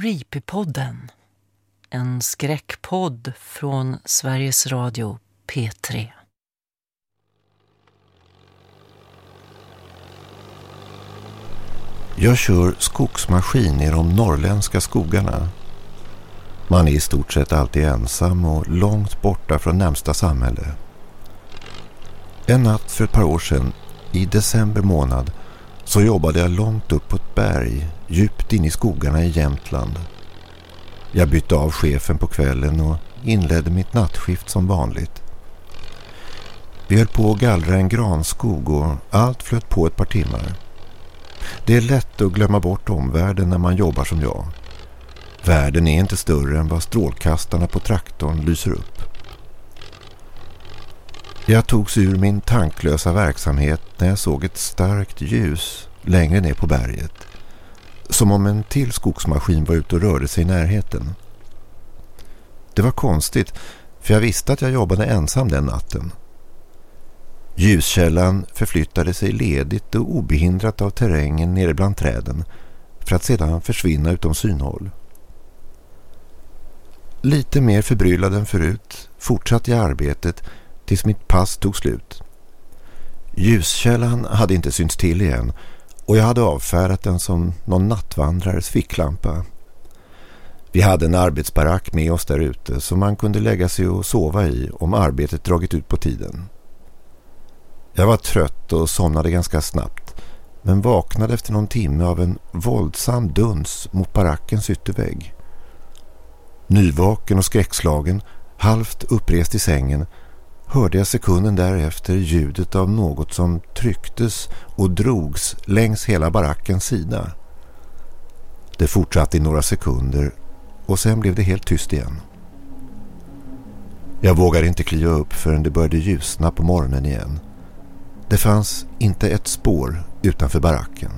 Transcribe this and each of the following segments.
Creepypodden. En skräckpodd från Sveriges Radio P3. Jag kör skogsmaskin i de norrländska skogarna. Man är i stort sett alltid ensam och långt borta från närmsta samhälle. En natt för ett par år sedan, i december månad, så jobbade jag långt upp på ett berg, djupt in i skogarna i Jämtland. Jag bytte av chefen på kvällen och inledde mitt nattskift som vanligt. Vi höll på att gallra en granskog och allt flöt på ett par timmar. Det är lätt att glömma bort omvärlden när man jobbar som jag. Världen är inte större än vad strålkastarna på traktorn lyser upp. Jag togs ur min tanklösa verksamhet när jag såg ett starkt ljus längre ner på berget. Som om en till skogsmaskin var ute och rörde sig i närheten. Det var konstigt för jag visste att jag jobbade ensam den natten. Ljuskällan förflyttade sig ledigt och obehindrat av terrängen nere bland träden för att sedan försvinna utom synhåll. Lite mer förbryllad än förut fortsatte jag arbetet tills mitt pass tog slut. Ljuskällan hade inte synts till igen och jag hade avfärdat den som någon nattvandrares ficklampa. Vi hade en arbetsbarack med oss där ute som man kunde lägga sig och sova i om arbetet dragit ut på tiden. Jag var trött och somnade ganska snabbt men vaknade efter någon timme av en våldsam duns mot barackens yttervägg. Nyvaken och skräckslagen, halvt upprest i sängen, hörde jag sekunden därefter ljudet av något som trycktes och drogs längs hela barackens sida. Det fortsatte i några sekunder och sen blev det helt tyst igen. Jag vågade inte kliva upp förrän det började ljusna på morgonen igen. Det fanns inte ett spår utanför baracken.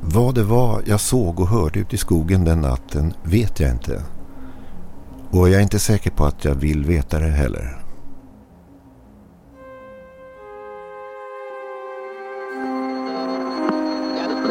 Vad det var jag såg och hörde ute i skogen den natten vet jag inte. Och jag är inte säker på att jag vill veta det heller.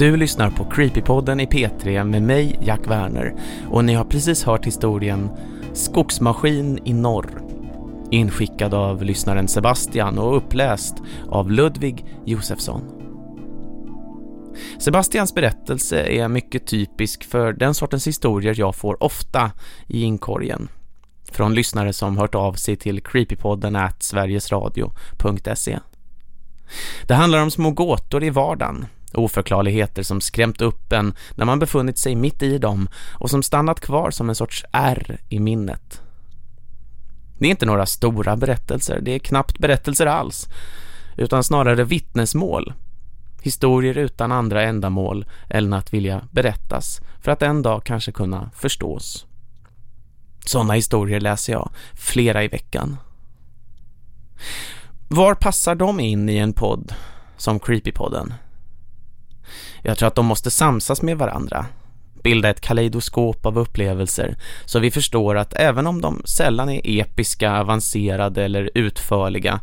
Du lyssnar på Creepypodden i P3 med mig, Jack Werner, och ni har precis hört historien Skogsmaskin i norr, inskickad av lyssnaren Sebastian och uppläst av Ludvig Josefsson. Sebastians berättelse är mycket typisk för den sortens historier jag får ofta i inkorgen. Från lyssnare som hört av sig till creepypodden at sverigesradio.se. Det handlar om små gåtor i vardagen Oförklarligheter som skrämt upp en när man befunnit sig mitt i dem och som stannat kvar som en sorts ärr i minnet. Det är inte några stora berättelser, det är knappt berättelser alls, utan snarare vittnesmål. Historier utan andra ändamål än att vilja berättas för att en dag kanske kunna förstås. Sådana historier läser jag, flera i veckan. Var passar de in i en podd som Creepypodden? Jag tror att de måste samsas med varandra. Bilda ett kaleidoskop av upplevelser så vi förstår att även om de sällan är episka, avancerade eller utförliga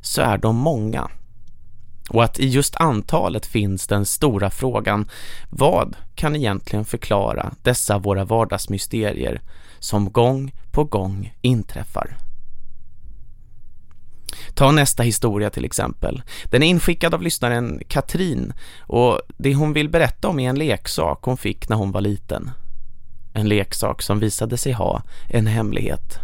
så är de många. Och att i just antalet finns den stora frågan vad kan egentligen förklara dessa våra vardagsmysterier som gång på gång inträffar? Ta nästa historia till exempel. Den är inskickad av lyssnaren Katrin och det hon vill berätta om är en leksak hon fick när hon var liten. En leksak som visade sig ha en hemlighet.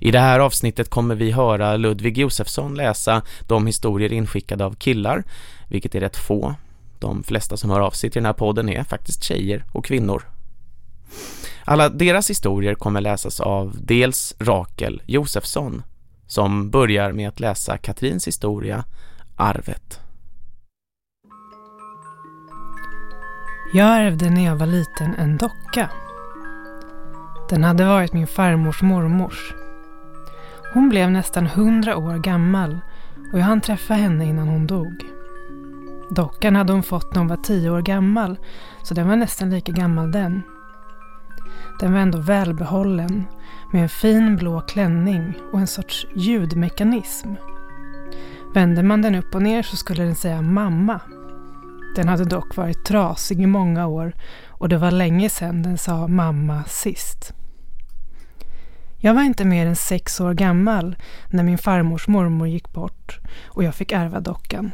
I det här avsnittet kommer vi höra Ludvig Josefsson läsa de historier inskickade av killar, vilket är rätt få. De flesta som hör av sig till den här podden är faktiskt tjejer och kvinnor. Alla deras historier kommer läsas av dels Rakel Josefsson som börjar med att läsa Katrins historia Arvet. Jag ärvde när jag var liten en docka. Den hade varit min farmors mormors. Hon blev nästan hundra år gammal och jag hann träffa henne innan hon dog. Dockan hade hon fått när hon var tio år gammal så den var nästan lika gammal den. Den var ändå välbehållen med en fin blå klänning och en sorts ljudmekanism. Vände man den upp och ner så skulle den säga mamma. Den hade dock varit trasig i många år och det var länge sedan den sa mamma sist. Jag var inte mer än sex år gammal när min farmors mormor gick bort och jag fick ärva dockan.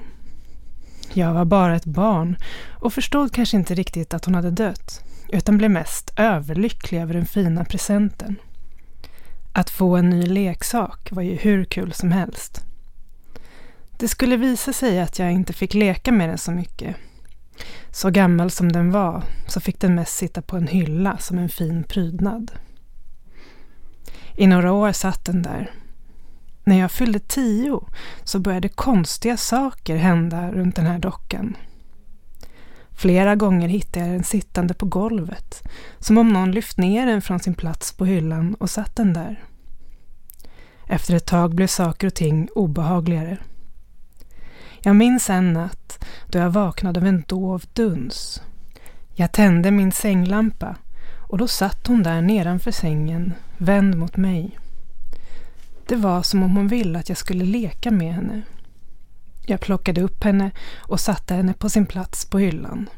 Jag var bara ett barn och förstod kanske inte riktigt att hon hade dött utan blev mest överlycklig över den fina presenten. Att få en ny leksak var ju hur kul som helst. Det skulle visa sig att jag inte fick leka med den så mycket. Så gammal som den var så fick den mest sitta på en hylla som en fin prydnad. I några år satt den där. När jag fyllde tio så började konstiga saker hända runt den här dockan. Flera gånger hittade jag den sittande på golvet, som om någon lyft ner den från sin plats på hyllan och satt den där. Efter ett tag blev saker och ting obehagligare. Jag minns en natt då jag vaknade av en dov duns. Jag tände min sänglampa och då satt hon där nedanför sängen, vänd mot mig. Det var som om hon ville att jag skulle leka med henne. Jag plockade upp henne och satte henne på sin plats på hyllan.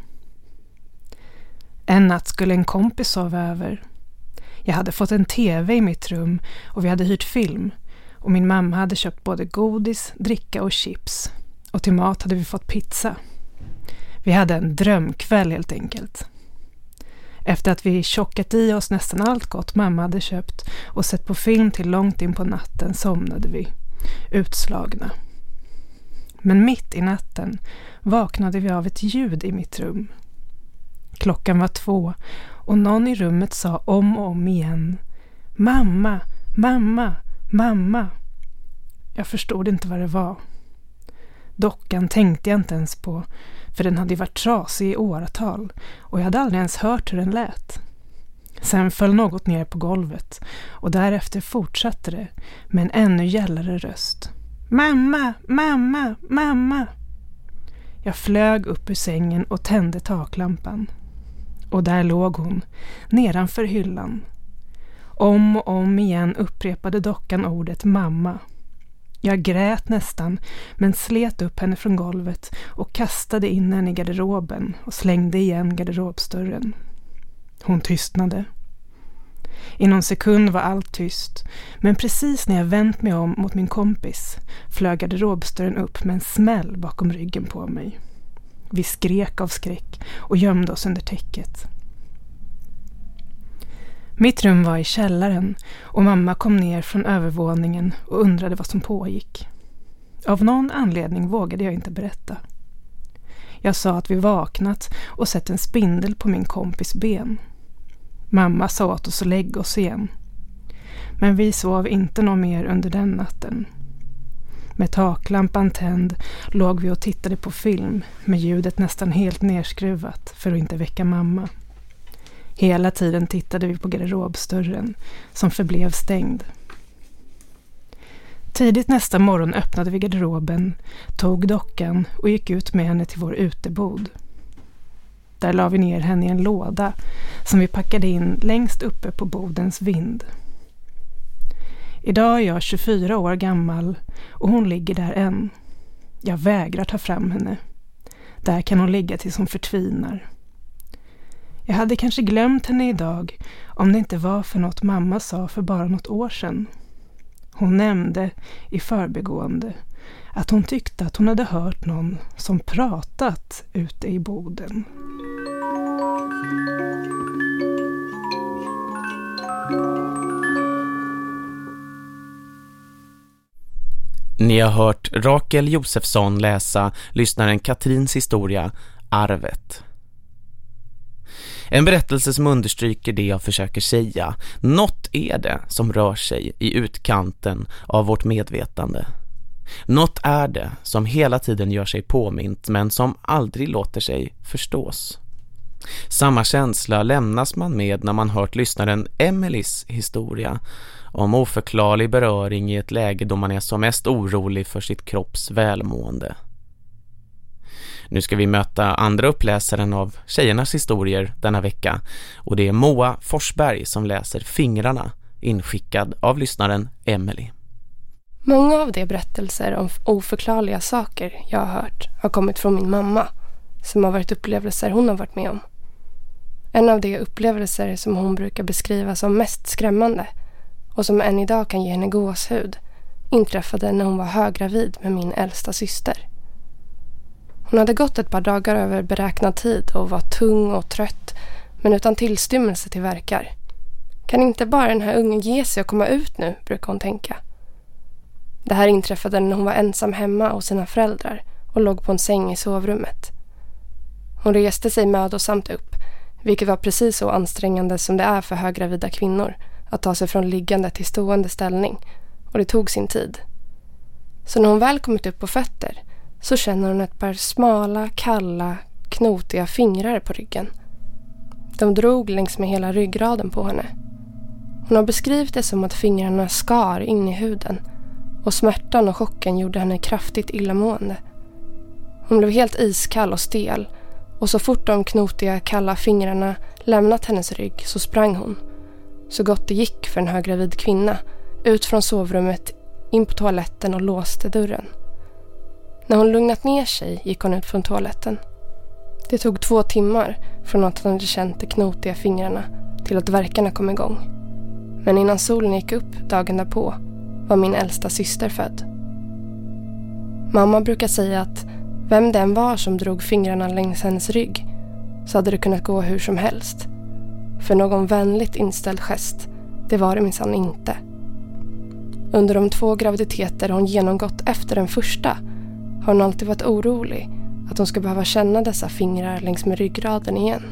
En natt skulle en kompis sova över. Jag hade fått en TV i mitt rum och vi hade hyrt film och min mamma hade köpt både godis, dricka och chips. Och till mat hade vi fått pizza. Vi hade en drömkväll helt enkelt. Efter att vi tjockat i oss nästan allt gott mamma hade köpt och sett på film till långt in på natten somnade vi, utslagna. Men mitt i natten vaknade vi av ett ljud i mitt rum. Klockan var två och någon i rummet sa om och om igen Mamma, mamma, mamma. Jag förstod inte vad det var. Dockan tänkte jag inte ens på, för den hade ju varit trasig i åratal och jag hade aldrig ens hört hur den lät. Sen föll något ner på golvet och därefter fortsatte det med en ännu gällare röst. Mamma, mamma, mamma! Jag flög upp ur sängen och tände taklampan. Och där låg hon, nedanför hyllan. Om och om igen upprepade dockan ordet mamma. Jag grät nästan, men slet upp henne från golvet och kastade in henne i garderoben och slängde igen garderobsdörren. Hon tystnade. I någon sekund var allt tyst, men precis när jag vänt mig om mot min kompis flög garderobsdörren upp med en smäll bakom ryggen på mig. Vi skrek av skräck och gömde oss under täcket. Mitt rum var i källaren och mamma kom ner från övervåningen och undrade vad som pågick. Av någon anledning vågade jag inte berätta. Jag sa att vi vaknat och sett en spindel på min kompis ben. Mamma sa åt oss att lägga oss igen. Men vi sov inte något mer under den natten. Med taklampan tänd låg vi och tittade på film med ljudet nästan helt nerskruvat för att inte väcka mamma. Hela tiden tittade vi på garderobsdörren som förblev stängd. Tidigt nästa morgon öppnade vi garderoben, tog dockan och gick ut med henne till vår utebod. Där la vi ner henne i en låda som vi packade in längst uppe på bodens vind. Idag är jag 24 år gammal och hon ligger där än. Jag vägrar ta fram henne. Där kan hon ligga tills hon förtvinar. Jag hade kanske glömt henne idag om det inte var för något mamma sa för bara något år sedan. Hon nämnde i förbigående att hon tyckte att hon hade hört någon som pratat ute i boden. Ni har hört Rakel Josefsson läsa lyssnaren Katrins historia Arvet. En berättelse som understryker det jag försöker säga. Något är det som rör sig i utkanten av vårt medvetande. Något är det som hela tiden gör sig påmint men som aldrig låter sig förstås. Samma känsla lämnas man med när man hört lyssnaren Emelies historia om oförklarlig beröring i ett läge då man är som mest orolig för sitt kropps välmående. Nu ska vi möta andra uppläsaren av tjejernas historier denna vecka och det är Moa Forsberg som läser Fingrarna inskickad av lyssnaren Emily. Många av de berättelser om oförklarliga saker jag har hört har kommit från min mamma som har varit upplevelser hon har varit med om. En av de upplevelser som hon brukar beskriva som mest skrämmande och som än idag kan ge henne gåshud inträffade när hon var höggravid med min äldsta syster. Hon hade gått ett par dagar över beräknad tid och var tung och trött men utan tillstymmelse till verkar. Kan inte bara den här ungen ge sig och komma ut nu, brukar hon tänka. Det här inträffade när hon var ensam hemma hos sina föräldrar och låg på en säng i sovrummet. Hon reste sig mödosamt upp, vilket var precis så ansträngande som det är för höggravida kvinnor att ta sig från liggande till stående ställning och det tog sin tid. Så när hon väl kommit upp på fötter så känner hon ett par smala, kalla, knotiga fingrar på ryggen. De drog längs med hela ryggraden på henne. Hon har beskrivit det som att fingrarna skar in i huden och smärtan och chocken gjorde henne kraftigt illamående. Hon blev helt iskall och stel och så fort de knotiga kalla fingrarna lämnat hennes rygg så sprang hon, så gott det gick för en höggravid kvinna, ut från sovrummet, in på toaletten och låste dörren. När hon lugnat ner sig gick hon ut från toaletten. Det tog två timmar från att hon hade känt de knotiga fingrarna till att verkarna kom igång. Men innan solen gick upp dagen därpå var min äldsta syster född. Mamma brukar säga att vem den var som drog fingrarna längs hennes rygg så hade det kunnat gå hur som helst. För någon vänligt inställd gest, det var det minsann inte. Under de två graviditeter hon genomgått efter den första har hon alltid varit orolig att hon ska behöva känna dessa fingrar längs med ryggraden igen.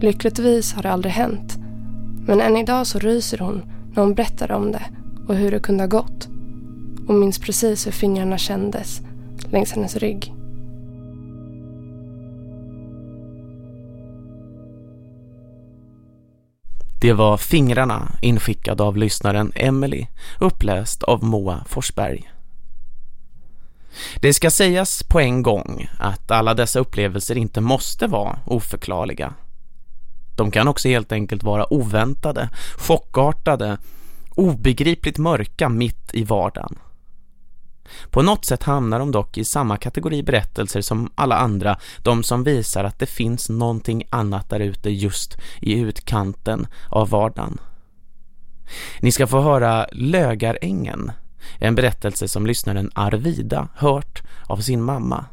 Lyckligtvis har det aldrig hänt. Men än idag så ryser hon när hon berättar om det och hur det kunde ha gått. Och minns precis hur fingrarna kändes längs hennes rygg. Det var Fingrarna inskickad av lyssnaren Emily, uppläst av Moa Forsberg. Det ska sägas på en gång att alla dessa upplevelser inte måste vara oförklarliga. De kan också helt enkelt vara oväntade, chockartade, obegripligt mörka mitt i vardagen. På något sätt hamnar de dock i samma kategori berättelser som alla andra, de som visar att det finns någonting annat där ute just i utkanten av vardagen. Ni ska få höra Lögarängen, en berättelse som lyssnaren Arvida hört av sin mamma.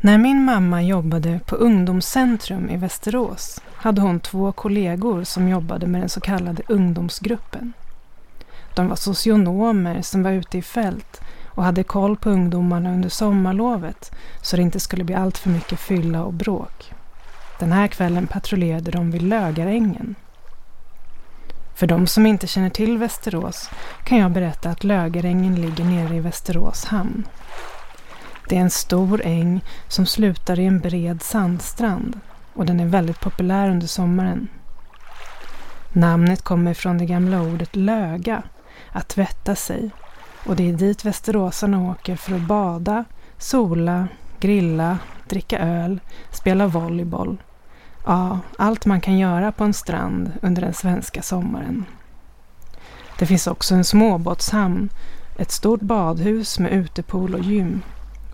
När min mamma jobbade på ungdomscentrum i Västerås hade hon två kollegor som jobbade med den så kallade ungdomsgruppen. De var socionomer som var ute i fält och hade koll på ungdomarna under sommarlovet så det inte skulle bli allt för mycket fylla och bråk. Den här kvällen patrullerade de vid Lögarängen. För de som inte känner till Västerås kan jag berätta att Lögarängen ligger nere i Västerås hamn. Det är en stor äng som slutar i en bred sandstrand och den är väldigt populär under sommaren. Namnet kommer från det gamla ordet löga, att tvätta sig och det är dit västeråsarna åker för att bada, sola, grilla, dricka öl, spela volleyboll. Ja, allt man kan göra på en strand under den svenska sommaren. Det finns också en småbåtshamn, ett stort badhus med utepool och gym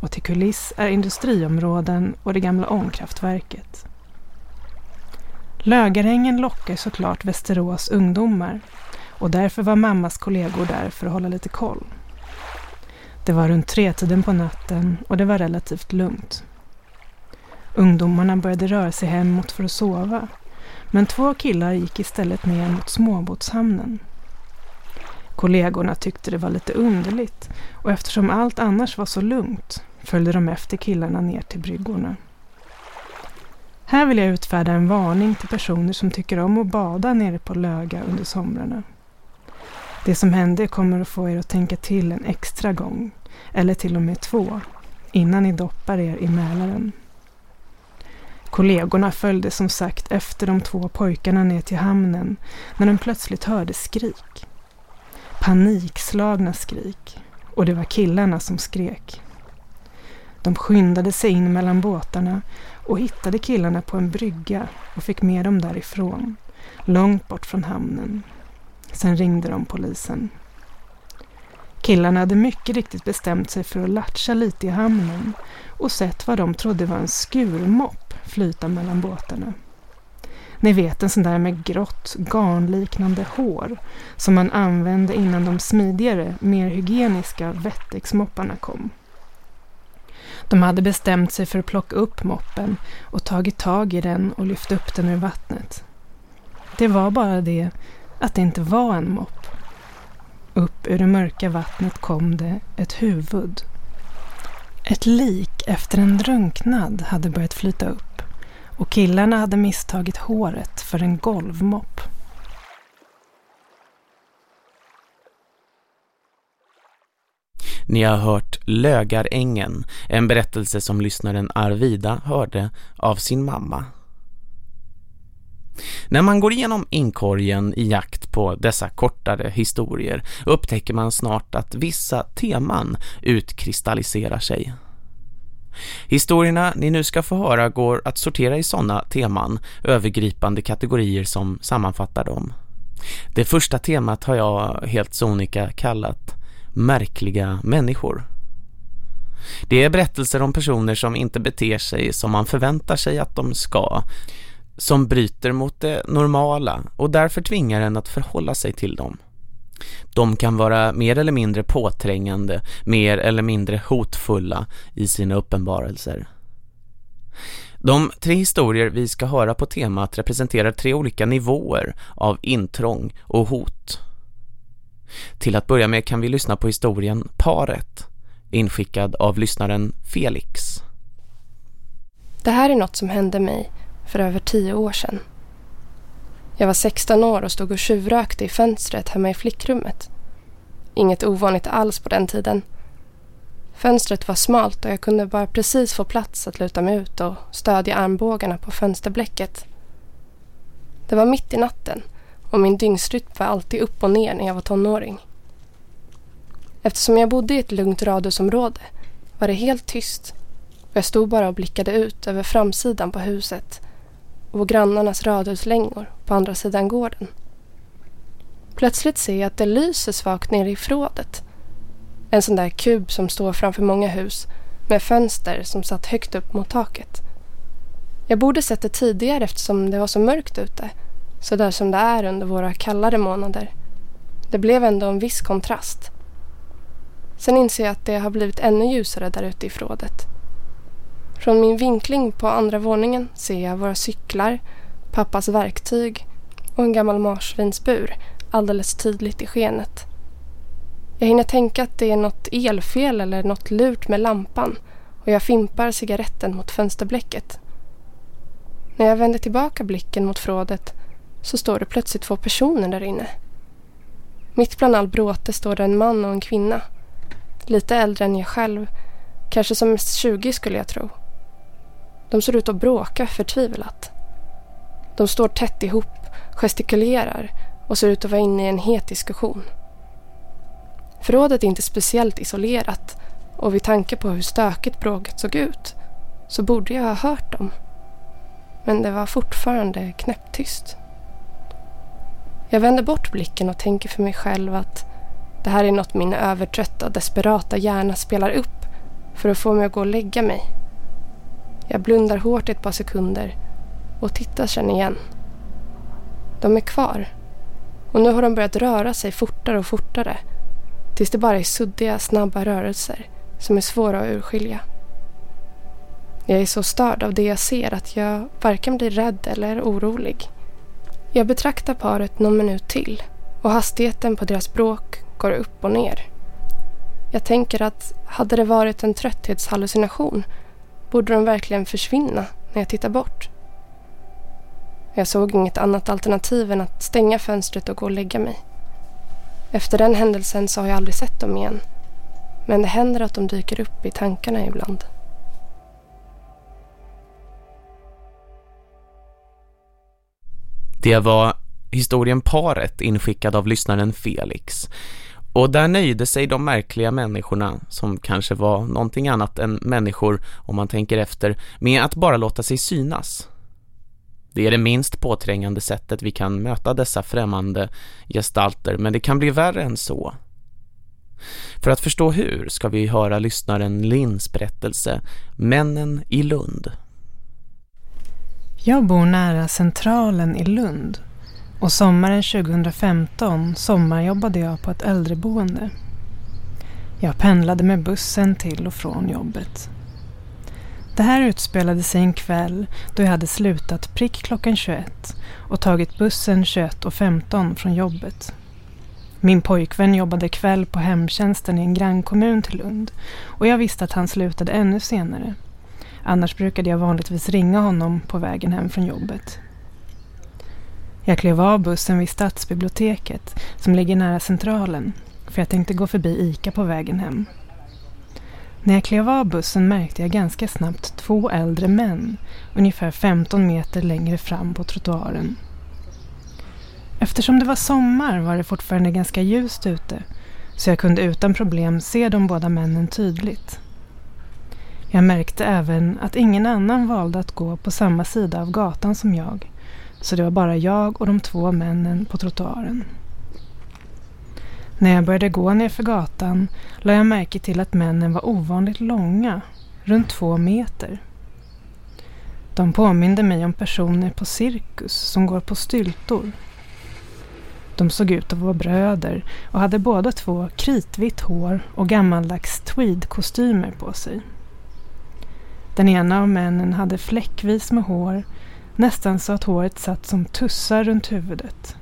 och till kuliss är industriområden och det gamla ångkraftverket. Lögarängen lockar såklart Västerås ungdomar och därför var mammas kollegor där för att hålla lite koll. Det var runt tretiden på natten och det var relativt lugnt. Ungdomarna började röra sig hemåt för att sova men två killar gick istället ner mot småbåtshamnen. Kollegorna tyckte det var lite underligt och eftersom allt annars var så lugnt följde de efter killarna ner till bryggorna. Här vill jag utfärda en varning till personer som tycker om att bada nere på Löga under somrarna. Det som hände kommer att få er att tänka till en extra gång, eller till och med två, innan ni doppar er i Mälaren. Kollegorna följde som sagt efter de två pojkarna ner till hamnen när de plötsligt hörde skrik. Panikslagna skrik. Och det var killarna som skrek. De skyndade sig in mellan båtarna och hittade killarna på en brygga och fick med dem därifrån, långt bort från hamnen. Sen ringde de polisen. Killarna hade mycket riktigt bestämt sig för att latcha lite i hamnen och sett vad de trodde var en skurmopp flyta mellan båtarna. Ni vet en sån där med grått, garnliknande hår som man använde innan de smidigare, mer hygieniska vettexmopparna kom. De hade bestämt sig för att plocka upp moppen och tagit tag i den och lyft upp den ur vattnet. Det var bara det att det inte var en mopp. Upp ur det mörka vattnet kom det ett huvud. Ett lik efter en drunknad hade börjat flyta upp och killarna hade misstagit håret för en golvmopp. Ni har hört Lögarängen, en berättelse som lyssnaren Arvida hörde av sin mamma. När man går igenom inkorgen i jakt på dessa kortare historier upptäcker man snart att vissa teman utkristalliserar sig. Historierna ni nu ska få höra går att sortera i sådana teman, övergripande kategorier som sammanfattar dem. Det första temat har jag helt sonika kallat märkliga människor. Det är berättelser om personer som inte beter sig som man förväntar sig att de ska, som bryter mot det normala och därför tvingar en att förhålla sig till dem. De kan vara mer eller mindre påträngande, mer eller mindre hotfulla i sina uppenbarelser. De tre historier vi ska höra på temat representerar tre olika nivåer av intrång och hot. Till att börja med kan vi lyssna på historien Paret, inskickad av lyssnaren Felix. Det här är något som hände mig för över tio år sedan. Jag var 16 år och stod och tjuvrökte i fönstret hemma i flickrummet. Inget ovanligt alls på den tiden. Fönstret var smalt och jag kunde bara precis få plats att luta mig ut och stödja armbågarna på fönsterblecket. Det var mitt i natten och min dygnsrytm var alltid upp och ner när jag var tonåring. Eftersom jag bodde i ett lugnt radhusområde var det helt tyst och jag stod bara och blickade ut över framsidan på huset och grannarnas radhuslängor på andra sidan gården. Plötsligt ser jag att det lyser svagt nere i förrådet. En sån där kub som står framför många hus med fönster som satt högt upp mot taket. Jag borde sett det tidigare eftersom det var så mörkt ute. Så där som det är under våra kallare månader. Det blev ändå en viss kontrast. Sen inser jag att det har blivit ännu ljusare där ute i förrådet. Från min vinkling på andra våningen ser jag våra cyklar, pappas verktyg och en gammal marsvinsbur alldeles tydligt i skenet. Jag hinner tänka att det är något elfel eller något lurt med lampan och jag fimpar cigaretten mot fönsterblecket. När jag vänder tillbaka blicken mot förrådet så står det plötsligt två personer där inne. Mitt bland all bråte står det en man och en kvinna. Lite äldre än jag själv. Kanske som mest 20 skulle jag tro. De ser ut att bråka förtvivlat. De står tätt ihop, gestikulerar och ser ut att vara inne i en het diskussion. Förrådet är inte speciellt isolerat och vid tanke på hur stökigt bråket såg ut så borde jag ha hört dem. Men det var fortfarande knäpptyst. Jag vänder bort blicken och tänker för mig själv att det här är något min övertrötta, desperata hjärna spelar upp för att få mig att gå och lägga mig. Jag blundar hårt ett par sekunder och tittar sen igen. De är kvar. Och nu har de börjat röra sig fortare och fortare. Tills det bara är suddiga, snabba rörelser som är svåra att urskilja. Jag är så störd av det jag ser att jag varken blir rädd eller orolig. Jag betraktar paret någon minut till och hastigheten på deras bråk går upp och ner. Jag tänker att hade det varit en trötthetshallucination Borde de verkligen försvinna när jag tittar bort? Jag såg inget annat alternativ än att stänga fönstret och gå och lägga mig. Efter den händelsen så har jag aldrig sett dem igen. Men det händer att de dyker upp i tankarna ibland. Det var historien Paret inskickad av lyssnaren Felix. Och där nöjde sig de märkliga människorna, som kanske var någonting annat än människor om man tänker efter, med att bara låta sig synas. Det är det minst påträngande sättet vi kan möta dessa främmande gestalter, men det kan bli värre än så. För att förstå hur ska vi höra lyssnaren Lins berättelse Männen i Lund. Jag bor nära Centralen i Lund och sommaren 2015 sommarjobbade jag på ett äldreboende. Jag pendlade med bussen till och från jobbet. Det här utspelade sig en kväll då jag hade slutat prick klockan 21 och tagit bussen 21.15 från jobbet. Min pojkvän jobbade kväll på hemtjänsten i en grannkommun till Lund och jag visste att han slutade ännu senare. Annars brukade jag vanligtvis ringa honom på vägen hem från jobbet. Jag klev av bussen vid stadsbiblioteket som ligger nära centralen för jag tänkte gå förbi ICA på vägen hem. När jag klev av bussen märkte jag ganska snabbt två äldre män ungefär 15 meter längre fram på trottoaren. Eftersom det var sommar var det fortfarande ganska ljust ute så jag kunde utan problem se de båda männen tydligt. Jag märkte även att ingen annan valde att gå på samma sida av gatan som jag så det var bara jag och de två männen på trottoaren. När jag började gå nerför gatan la jag märke till att männen var ovanligt långa, runt två meter. De påminde mig om personer på cirkus som går på styltor. De såg ut att vara bröder och hade båda två kritvitt hår och gammaldags tweedkostymer på sig. Den ena av männen hade fläckvis med hår, nästan så att håret satt som tussar runt huvudet.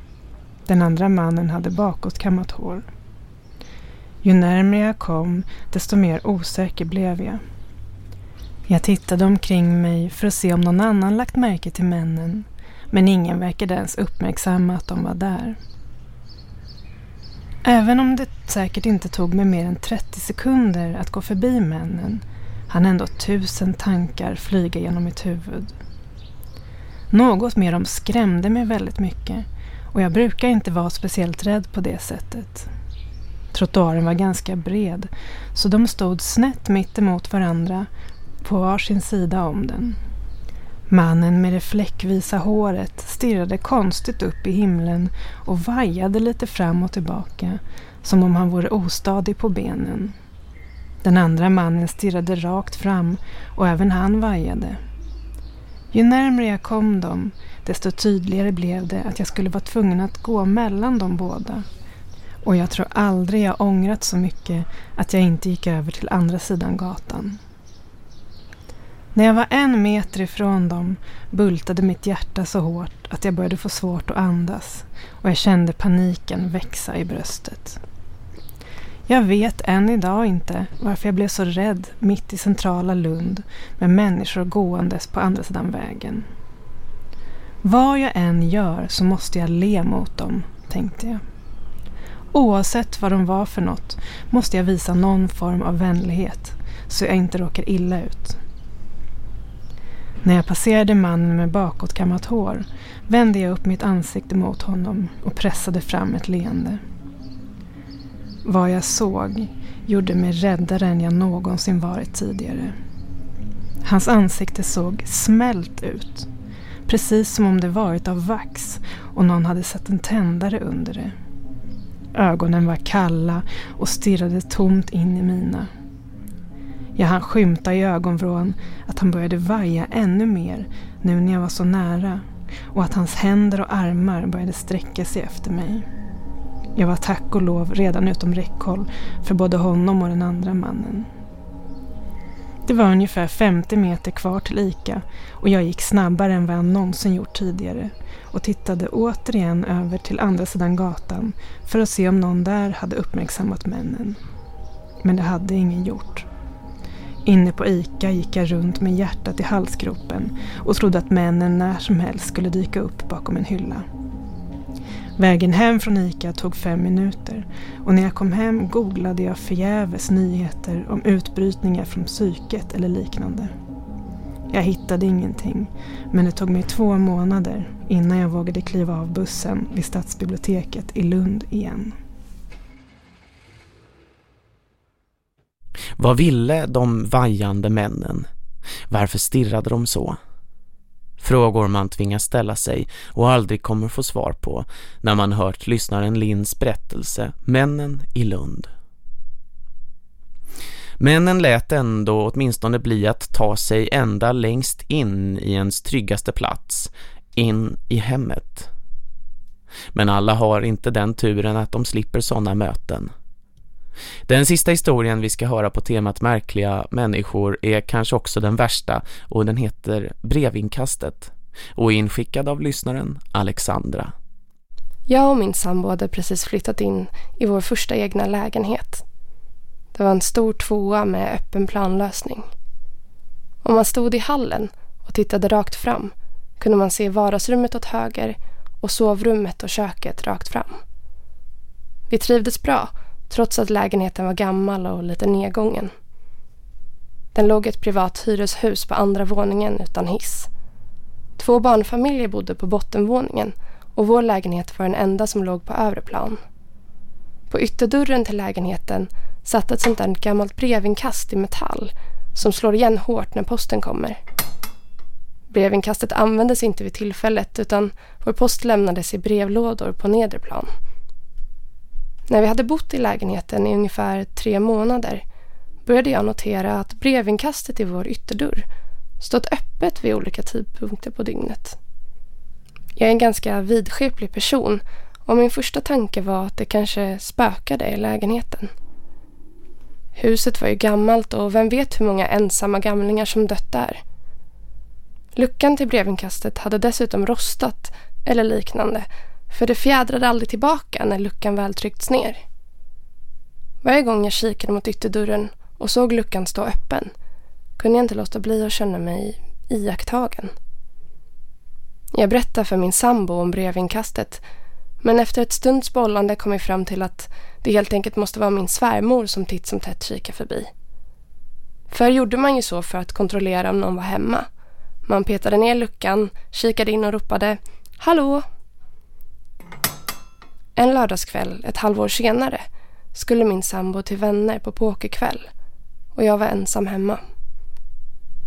Den andra mannen hade bakåtkammat hår. Ju närmare jag kom, desto mer osäker blev jag. Jag tittade omkring mig för att se om någon annan lagt märke till männen, men ingen verkade ens uppmärksamma att de var där. Även om det säkert inte tog mig mer än 30 sekunder att gå förbi männen hann ändå tusen tankar flyga genom mitt huvud. Något med dem skrämde mig väldigt mycket och jag brukar inte vara speciellt rädd på det sättet. Trottoaren var ganska bred så de stod snett mitt emot varandra på varsin sida om den. Mannen med det fläckvisa håret stirrade konstigt upp i himlen och vajade lite fram och tillbaka som om han vore ostadig på benen. Den andra mannen stirrade rakt fram och även han vajade. Ju närmare jag kom dem, desto tydligare blev det att jag skulle vara tvungen att gå mellan de båda. Och jag tror aldrig jag ångrat så mycket att jag inte gick över till andra sidan gatan. När jag var en meter ifrån dem bultade mitt hjärta så hårt att jag började få svårt att andas och jag kände paniken växa i bröstet. Jag vet än idag inte varför jag blev så rädd mitt i centrala Lund med människor gåendes på andra sidan vägen. Vad jag än gör så måste jag le mot dem, tänkte jag. Oavsett vad de var för något måste jag visa någon form av vänlighet så jag inte råkar illa ut. När jag passerade mannen med bakåtkammat hår vände jag upp mitt ansikte mot honom och pressade fram ett leende. Vad jag såg gjorde mig räddare än jag någonsin varit tidigare. Hans ansikte såg smält ut. Precis som om det varit av vax och någon hade satt en tändare under det. Ögonen var kalla och stirrade tomt in i mina. Jag hann skymta i ögonvrån att han började vaja ännu mer nu när jag var så nära och att hans händer och armar började sträcka sig efter mig. Jag var tack och lov redan utom räckhåll för både honom och den andra mannen. Det var ungefär 50 meter kvar till Ica och jag gick snabbare än vad jag någonsin gjort tidigare och tittade återigen över till andra sidan gatan för att se om någon där hade uppmärksammat männen. Men det hade ingen gjort. Inne på Ica gick jag runt med hjärtat i halsgropen och trodde att männen när som helst skulle dyka upp bakom en hylla. Vägen hem från Ica tog fem minuter och när jag kom hem googlade jag förgäves nyheter om utbrytningar från psyket eller liknande. Jag hittade ingenting, men det tog mig två månader innan jag vågade kliva av bussen vid stadsbiblioteket i Lund igen. Vad ville de vajande männen? Varför stirrade de så? Frågor man tvingas ställa sig och aldrig kommer få svar på när man hört lyssnaren Lins berättelse Männen i Lund. Männen lät ändå åtminstone bli att ta sig ända längst in i ens tryggaste plats, in i hemmet. Men alla har inte den turen att de slipper sådana möten. Den sista historien vi ska höra på temat märkliga människor är kanske också den värsta och den heter Brevinkastet och är inskickad av lyssnaren Alexandra. Jag och min sambo hade precis flyttat in i vår första egna lägenhet. Det var en stor tvåa med öppen planlösning. Om man stod i hallen och tittade rakt fram kunde man se vardagsrummet åt höger och sovrummet och köket rakt fram. Vi trivdes bra trots att lägenheten var gammal och lite nedgången. Den låg i ett privat hyreshus på andra våningen utan hiss. Två barnfamiljer bodde på bottenvåningen och vår lägenhet var den enda som låg på övre plan. På ytterdörren till lägenheten satt ett sånt där gammalt brevinkast i metall som slår igen hårt när posten kommer. Brevinkastet användes inte vid tillfället utan vår post lämnades i brevlådor på nedre plan. När vi hade bott i lägenheten i ungefär tre månader började jag notera att brevinkastet i vår ytterdörr stått öppet vid olika tidpunkter på dygnet. Jag är en ganska vidskeplig person och min första tanke var att det kanske spökade i lägenheten. Huset var ju gammalt och vem vet hur många ensamma gamlingar som dött där. Luckan till brevinkastet hade dessutom rostat eller liknande för det fjädrade aldrig tillbaka när luckan väl tryckts ner. Varje gång jag kikade mot ytterdörren och såg luckan stå öppen kunde jag inte låta bli att känna mig iakttagen. Jag berättade för min sambo om brevinkastet men efter ett stunds bollande kom jag fram till att det helt enkelt måste vara min svärmor som titt som tätt kikade förbi. Förr gjorde man ju så för att kontrollera om någon var hemma. Man petade ner luckan, kikade in och ropade ”Hallå!” En lördagskväll, ett halvår senare, skulle min sambo till vänner på pokerkväll och jag var ensam hemma.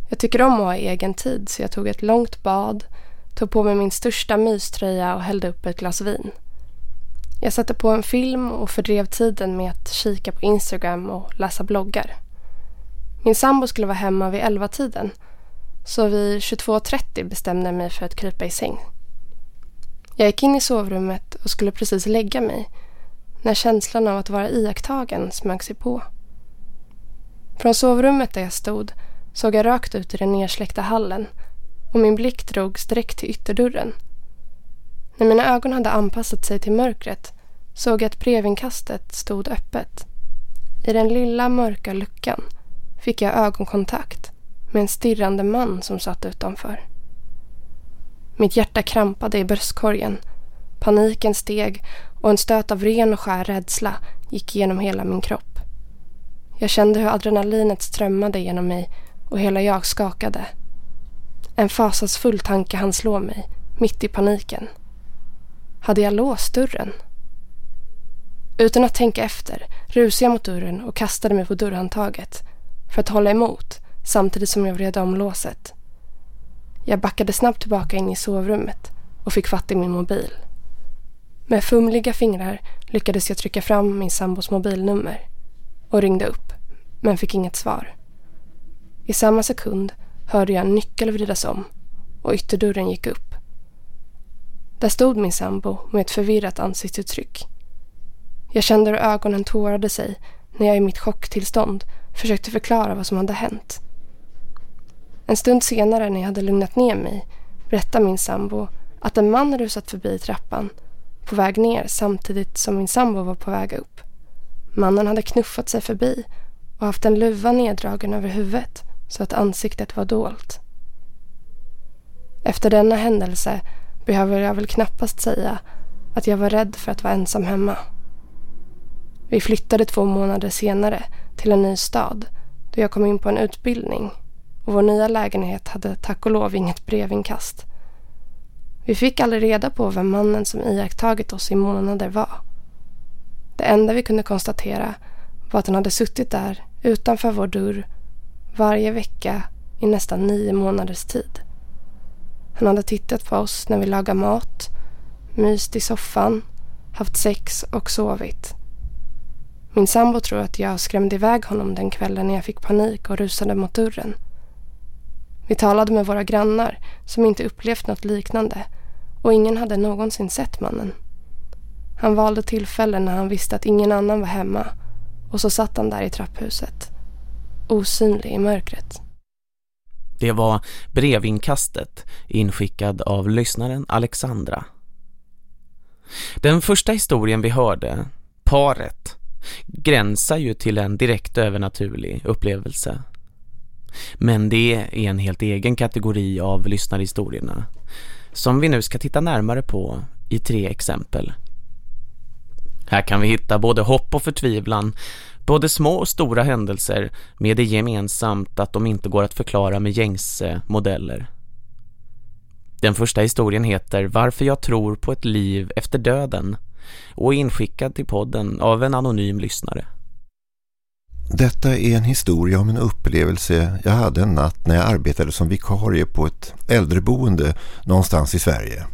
Jag tycker om att ha egen tid så jag tog ett långt bad, tog på mig min största myströja och hällde upp ett glas vin. Jag satte på en film och fördrev tiden med att kika på Instagram och läsa bloggar. Min sambo skulle vara hemma vid 11-tiden så vid 22.30 bestämde jag mig för att krypa i säng. Jag gick in i sovrummet och skulle precis lägga mig när känslan av att vara iakttagen smög sig på. Från sovrummet där jag stod såg jag rakt ut i den nersläckta hallen och min blick drogs direkt till ytterdörren. När mina ögon hade anpassat sig till mörkret såg jag att brevinkastet stod öppet. I den lilla mörka luckan fick jag ögonkontakt med en stirrande man som satt utanför. Mitt hjärta krampade i bröstkorgen. Paniken steg och en stöt av ren och skär rädsla gick genom hela min kropp. Jag kände hur adrenalinet strömmade genom mig och hela jag skakade. En fasansfull tanke hann slå mig, mitt i paniken. Hade jag låst dörren? Utan att tänka efter rusade jag mot dörren och kastade mig på dörrhandtaget för att hålla emot samtidigt som jag vred om låset. Jag backade snabbt tillbaka in i sovrummet och fick fatt i min mobil. Med fumliga fingrar lyckades jag trycka fram min sambos mobilnummer och ringde upp, men fick inget svar. I samma sekund hörde jag en nyckel vridas om och ytterdörren gick upp. Där stod min sambo med ett förvirrat ansiktsuttryck. Jag kände hur ögonen tårade sig när jag i mitt chocktillstånd försökte förklara vad som hade hänt. En stund senare när jag hade lugnat ner mig berättade min sambo att en man rusat förbi trappan på väg ner samtidigt som min sambo var på väg upp. Mannen hade knuffat sig förbi och haft en luva neddragen över huvudet så att ansiktet var dolt. Efter denna händelse behöver jag väl knappast säga att jag var rädd för att vara ensam hemma. Vi flyttade två månader senare till en ny stad då jag kom in på en utbildning och vår nya lägenhet hade tack och lov inget brevinkast. Vi fick aldrig reda på vem mannen som iakttagit oss i månader var. Det enda vi kunde konstatera var att han hade suttit där utanför vår dörr varje vecka i nästan nio månaders tid. Han hade tittat på oss när vi lagade mat, myst i soffan, haft sex och sovit. Min sambo tror att jag skrämde iväg honom den kvällen när jag fick panik och rusade mot dörren. Vi talade med våra grannar som inte upplevt något liknande och ingen hade någonsin sett mannen. Han valde tillfällen när han visste att ingen annan var hemma och så satt han där i trapphuset, osynlig i mörkret. Det var brevinkastet inskickad av lyssnaren Alexandra. Den första historien vi hörde, paret, gränsar ju till en direkt övernaturlig upplevelse. Men det är en helt egen kategori av lyssnarhistorierna som vi nu ska titta närmare på i tre exempel. Här kan vi hitta både hopp och förtvivlan, både små och stora händelser med det gemensamt att de inte går att förklara med gängse modeller. Den första historien heter Varför jag tror på ett liv efter döden och är inskickad till podden av en anonym lyssnare. Detta är en historia om en upplevelse jag hade en natt när jag arbetade som vikarie på ett äldreboende någonstans i Sverige.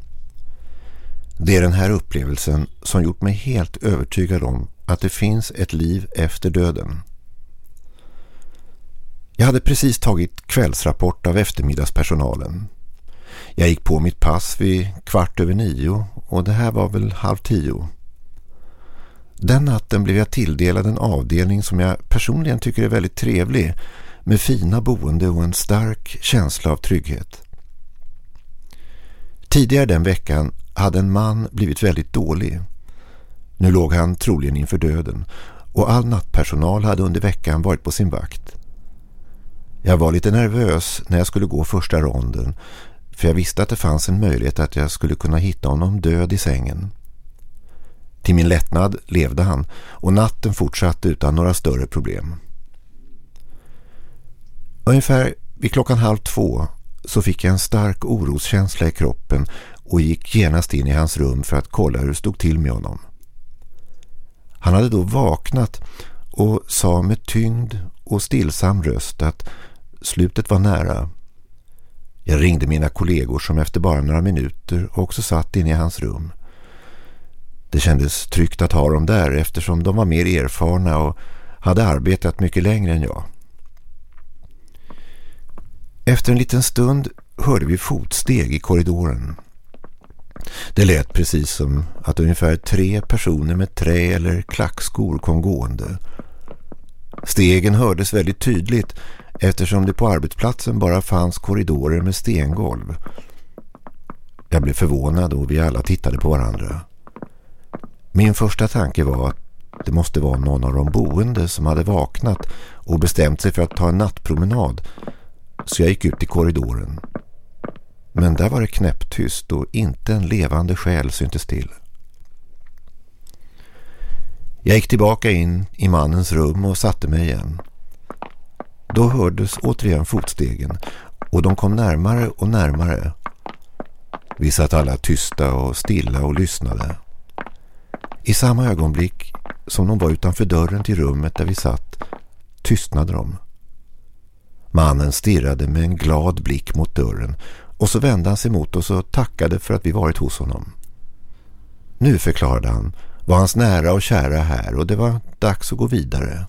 Det är den här upplevelsen som gjort mig helt övertygad om att det finns ett liv efter döden. Jag hade precis tagit kvällsrapport av eftermiddagspersonalen. Jag gick på mitt pass vid kvart över nio och det här var väl halv tio. Den natten blev jag tilldelad en avdelning som jag personligen tycker är väldigt trevlig med fina boende och en stark känsla av trygghet. Tidigare den veckan hade en man blivit väldigt dålig. Nu låg han troligen inför döden och all nattpersonal hade under veckan varit på sin vakt. Jag var lite nervös när jag skulle gå första ronden för jag visste att det fanns en möjlighet att jag skulle kunna hitta honom död i sängen. Till min lättnad levde han och natten fortsatte utan några större problem. Ungefär vid klockan halv två så fick jag en stark oroskänsla i kroppen och gick genast in i hans rum för att kolla hur det stod till med honom. Han hade då vaknat och sa med tyngd och stillsam röst att slutet var nära. Jag ringde mina kollegor som efter bara några minuter också satt inne i hans rum. Det kändes tryggt att ha dem där eftersom de var mer erfarna och hade arbetat mycket längre än jag. Efter en liten stund hörde vi fotsteg i korridoren. Det lät precis som att ungefär tre personer med trä eller klackskor kom gående. Stegen hördes väldigt tydligt eftersom det på arbetsplatsen bara fanns korridorer med stengolv. Jag blev förvånad och vi alla tittade på varandra. Min första tanke var att det måste vara någon av de boende som hade vaknat och bestämt sig för att ta en nattpromenad så jag gick ut i korridoren. Men där var det knäpptyst och inte en levande själ syntes till. Jag gick tillbaka in i mannens rum och satte mig igen. Då hördes återigen fotstegen och de kom närmare och närmare. Vi satt alla tysta och stilla och lyssnade. I samma ögonblick som de var utanför dörren till rummet där vi satt tystnade de. Mannen stirrade med en glad blick mot dörren och så vände han sig mot oss och tackade för att vi varit hos honom. Nu förklarade han var hans nära och kära här och det var dags att gå vidare.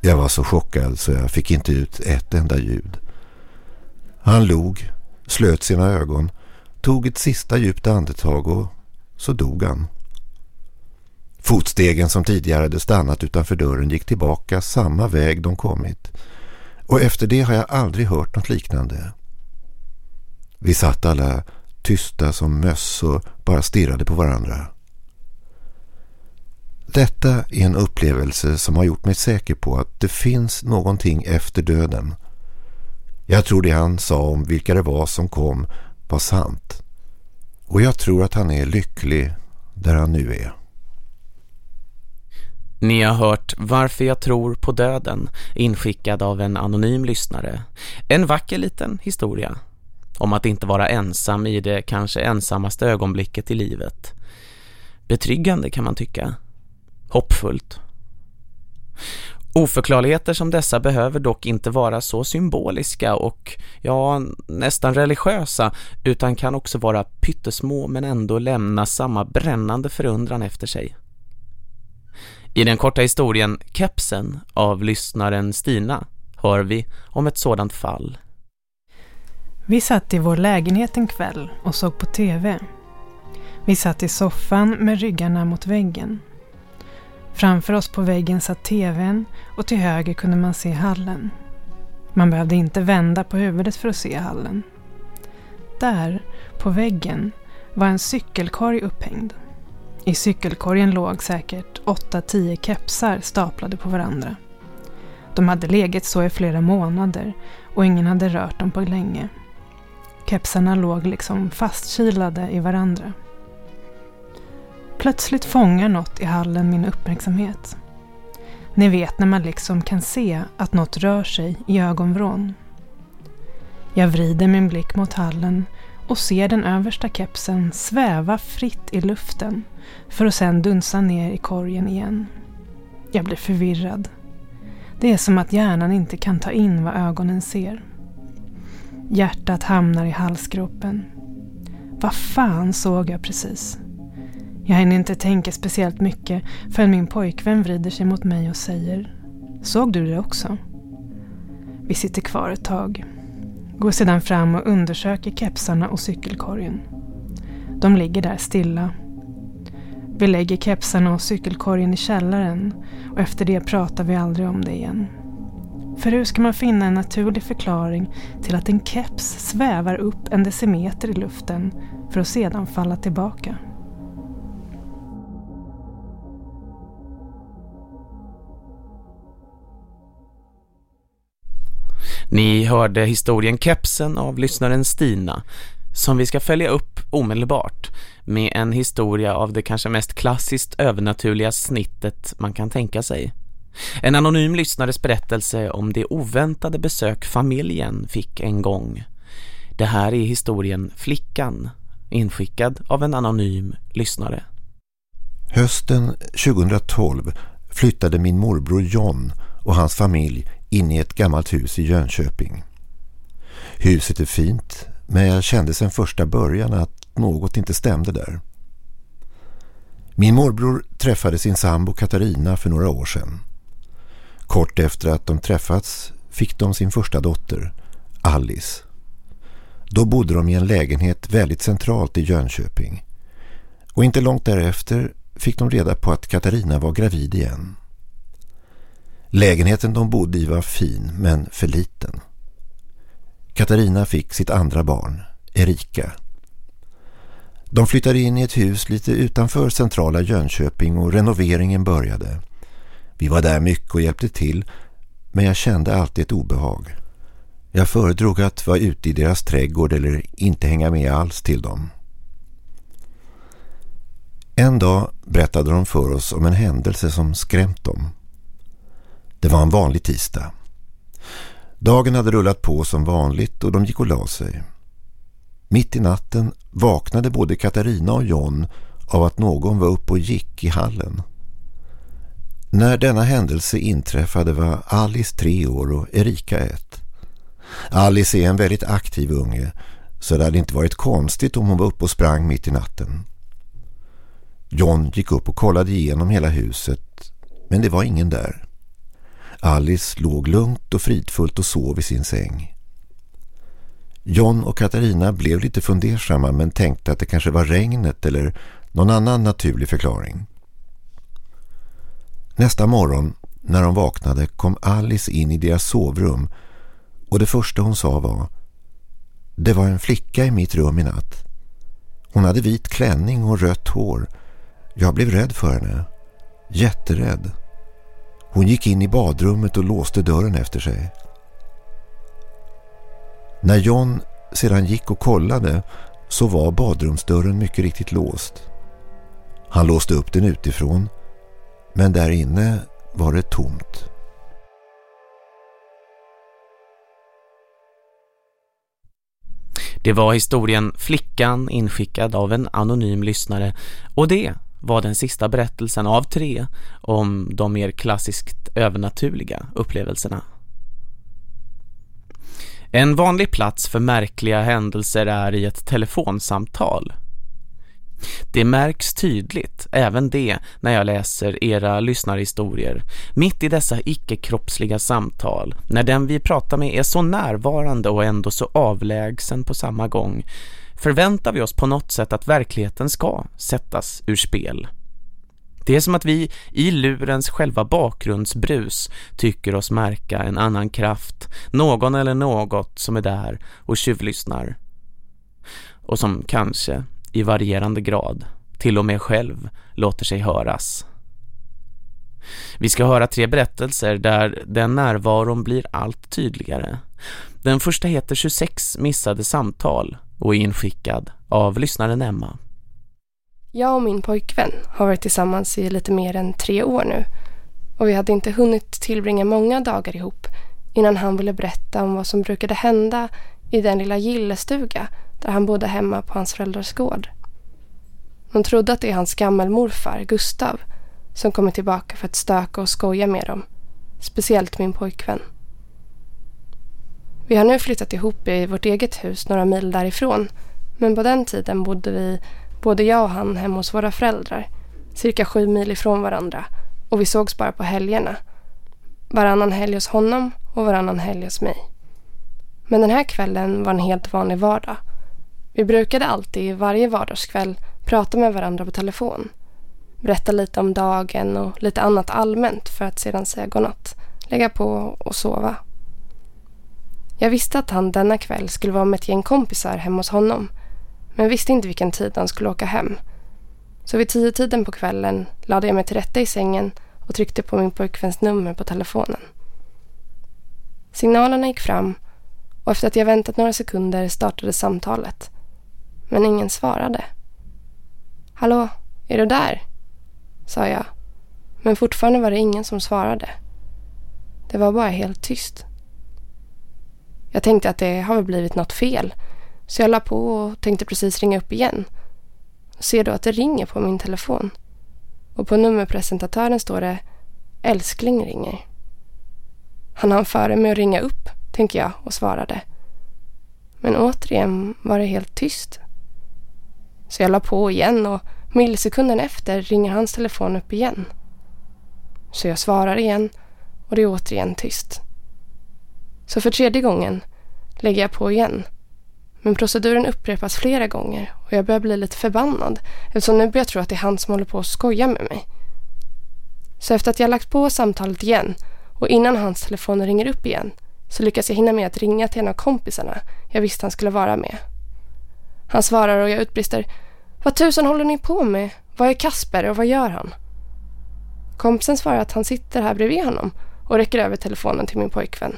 Jag var så chockad så jag fick inte ut ett enda ljud. Han log, slöt sina ögon, tog ett sista djupt andetag och så dog han. Fotstegen som tidigare hade stannat utanför dörren gick tillbaka samma väg de kommit. Och efter det har jag aldrig hört något liknande. Vi satt alla tysta som möss och bara stirrade på varandra. Detta är en upplevelse som har gjort mig säker på att det finns någonting efter döden. Jag tror det han sa om vilka det var som kom var sant. Och jag tror att han är lycklig där han nu är. Ni har hört Varför jag tror på döden, inskickad av en anonym lyssnare. En vacker liten historia om att inte vara ensam i det kanske ensammaste ögonblicket i livet. Betryggande kan man tycka. Hoppfullt. Oförklarligheter som dessa behöver dock inte vara så symboliska och ja, nästan religiösa utan kan också vara pyttesmå men ändå lämna samma brännande förundran efter sig. I den korta historien Kepsen av lyssnaren Stina hör vi om ett sådant fall. Vi satt i vår lägenhet en kväll och såg på TV. Vi satt i soffan med ryggarna mot väggen. Framför oss på väggen satt TVn och till höger kunde man se hallen. Man behövde inte vända på huvudet för att se hallen. Där, på väggen, var en cykelkorg upphängd. I cykelkorgen låg säkert 8-10 kepsar staplade på varandra. De hade legat så i flera månader och ingen hade rört dem på länge. Kepsarna låg liksom fastkilade i varandra. Plötsligt fångar något i hallen min uppmärksamhet. Ni vet när man liksom kan se att något rör sig i ögonvrån. Jag vrider min blick mot hallen och ser den översta kepsen sväva fritt i luften för att sedan dunsa ner i korgen igen. Jag blir förvirrad. Det är som att hjärnan inte kan ta in vad ögonen ser. Hjärtat hamnar i halsgropen. Vad fan såg jag precis? Jag hinner inte tänka speciellt mycket förrän min pojkvän vrider sig mot mig och säger Såg du det också? Vi sitter kvar ett tag. Går sedan fram och undersöker kepsarna och cykelkorgen. De ligger där stilla. Vi lägger kepsarna och cykelkorgen i källaren och efter det pratar vi aldrig om det igen. För hur ska man finna en naturlig förklaring till att en keps svävar upp en decimeter i luften för att sedan falla tillbaka? Ni hörde historien Kepsen av lyssnaren Stina som vi ska följa upp omedelbart med en historia av det kanske mest klassiskt övernaturliga snittet man kan tänka sig. En anonym lyssnares berättelse om det oväntade besök familjen fick en gång. Det här är historien Flickan, inskickad av en anonym lyssnare. Hösten 2012 flyttade min morbror John och hans familj in i ett gammalt hus i Jönköping. Huset är fint, men jag kände sedan första början att något inte stämde där. Min morbror träffade sin sambo Katarina för några år sedan. Kort efter att de träffats fick de sin första dotter, Alice. Då bodde de i en lägenhet väldigt centralt i Jönköping. Och inte långt därefter fick de reda på att Katarina var gravid igen. Lägenheten de bodde i var fin men för liten. Katarina fick sitt andra barn, Erika. De flyttade in i ett hus lite utanför centrala Jönköping och renoveringen började. Vi var där mycket och hjälpte till men jag kände alltid ett obehag. Jag föredrog att vara ute i deras trädgård eller inte hänga med alls till dem. En dag berättade de för oss om en händelse som skrämt dem. Det var en vanlig tisdag. Dagen hade rullat på som vanligt och de gick och la sig. Mitt i natten vaknade både Katarina och John av att någon var uppe och gick i hallen. När denna händelse inträffade var Alice tre år och Erika ett. Alice är en väldigt aktiv unge så det hade inte varit konstigt om hon var uppe och sprang mitt i natten. John gick upp och kollade igenom hela huset men det var ingen där. Alice låg lugnt och fridfullt och sov i sin säng. John och Katarina blev lite fundersamma men tänkte att det kanske var regnet eller någon annan naturlig förklaring. Nästa morgon när de vaknade kom Alice in i deras sovrum och det första hon sa var Det var en flicka i mitt rum i natt. Hon hade vit klänning och rött hår. Jag blev rädd för henne. Jätterädd. Hon gick in i badrummet och låste dörren efter sig. När John sedan gick och kollade så var badrumsdörren mycket riktigt låst. Han låste upp den utifrån Men där inne var det tomt. Det var historien Flickan inskickad av en anonym lyssnare och det var den sista berättelsen av tre om de mer klassiskt övernaturliga upplevelserna. En vanlig plats för märkliga händelser är i ett telefonsamtal. Det märks tydligt, även det, när jag läser era lyssnarhistorier. Mitt i dessa icke-kroppsliga samtal, när den vi pratar med är så närvarande och ändå så avlägsen på samma gång, förväntar vi oss på något sätt att verkligheten ska sättas ur spel. Det är som att vi i lurens själva bakgrundsbrus tycker oss märka en annan kraft, någon eller något som är där och tjuvlyssnar. Och som kanske, i varierande grad, till och med själv låter sig höras. Vi ska höra tre berättelser där den närvaron blir allt tydligare. Den första heter 26 missade samtal och är inskickad av lyssnaren Emma. Jag och min pojkvän har varit tillsammans i lite mer än tre år nu och vi hade inte hunnit tillbringa många dagar ihop innan han ville berätta om vad som brukade hända i den lilla gillestuga där han bodde hemma på hans föräldrars gård. De trodde att det är hans gammelmorfar, Gustav, som kommer tillbaka för att stöka och skoja med dem. Speciellt min pojkvän. Vi har nu flyttat ihop i vårt eget hus några mil därifrån men på den tiden bodde vi Både jag och han hemma hos våra föräldrar. Cirka sju mil ifrån varandra. Och vi sågs bara på helgerna. Varannan helg hos honom och varannan helg hos mig. Men den här kvällen var en helt vanlig vardag. Vi brukade alltid varje vardagskväll prata med varandra på telefon. Berätta lite om dagen och lite annat allmänt för att sedan säga godnatt. Lägga på och sova. Jag visste att han denna kväll skulle vara med ett gäng kompisar hemma hos honom men visste inte vilken tid han skulle åka hem. Så vid tio tiden på kvällen lade jag mig till rätta i sängen och tryckte på min pojkväns nummer på telefonen. Signalerna gick fram och efter att jag väntat några sekunder startade samtalet. Men ingen svarade. Hallå, är du där? sa jag. Men fortfarande var det ingen som svarade. Det var bara helt tyst. Jag tänkte att det har väl blivit något fel så jag la på och tänkte precis ringa upp igen. Ser då att det ringer på min telefon. Och på nummerpresentatören står det Älskling ringer. Han hann före mig att ringa upp, tänker jag och svarade. Men återigen var det helt tyst. Så jag la på igen och millisekunden efter ringer hans telefon upp igen. Så jag svarar igen och det är återigen tyst. Så för tredje gången lägger jag på igen men proceduren upprepas flera gånger och jag börjar bli lite förbannad eftersom nu börjar jag tro att det är han som håller på att skoja med mig. Så efter att jag lagt på samtalet igen och innan hans telefon ringer upp igen så lyckas jag hinna med att ringa till en av kompisarna jag visste han skulle vara med. Han svarar och jag utbrister Vad tusan håller ni på med? Vad är Kasper och vad gör han? Kompisen svarar att han sitter här bredvid honom och räcker över telefonen till min pojkvän.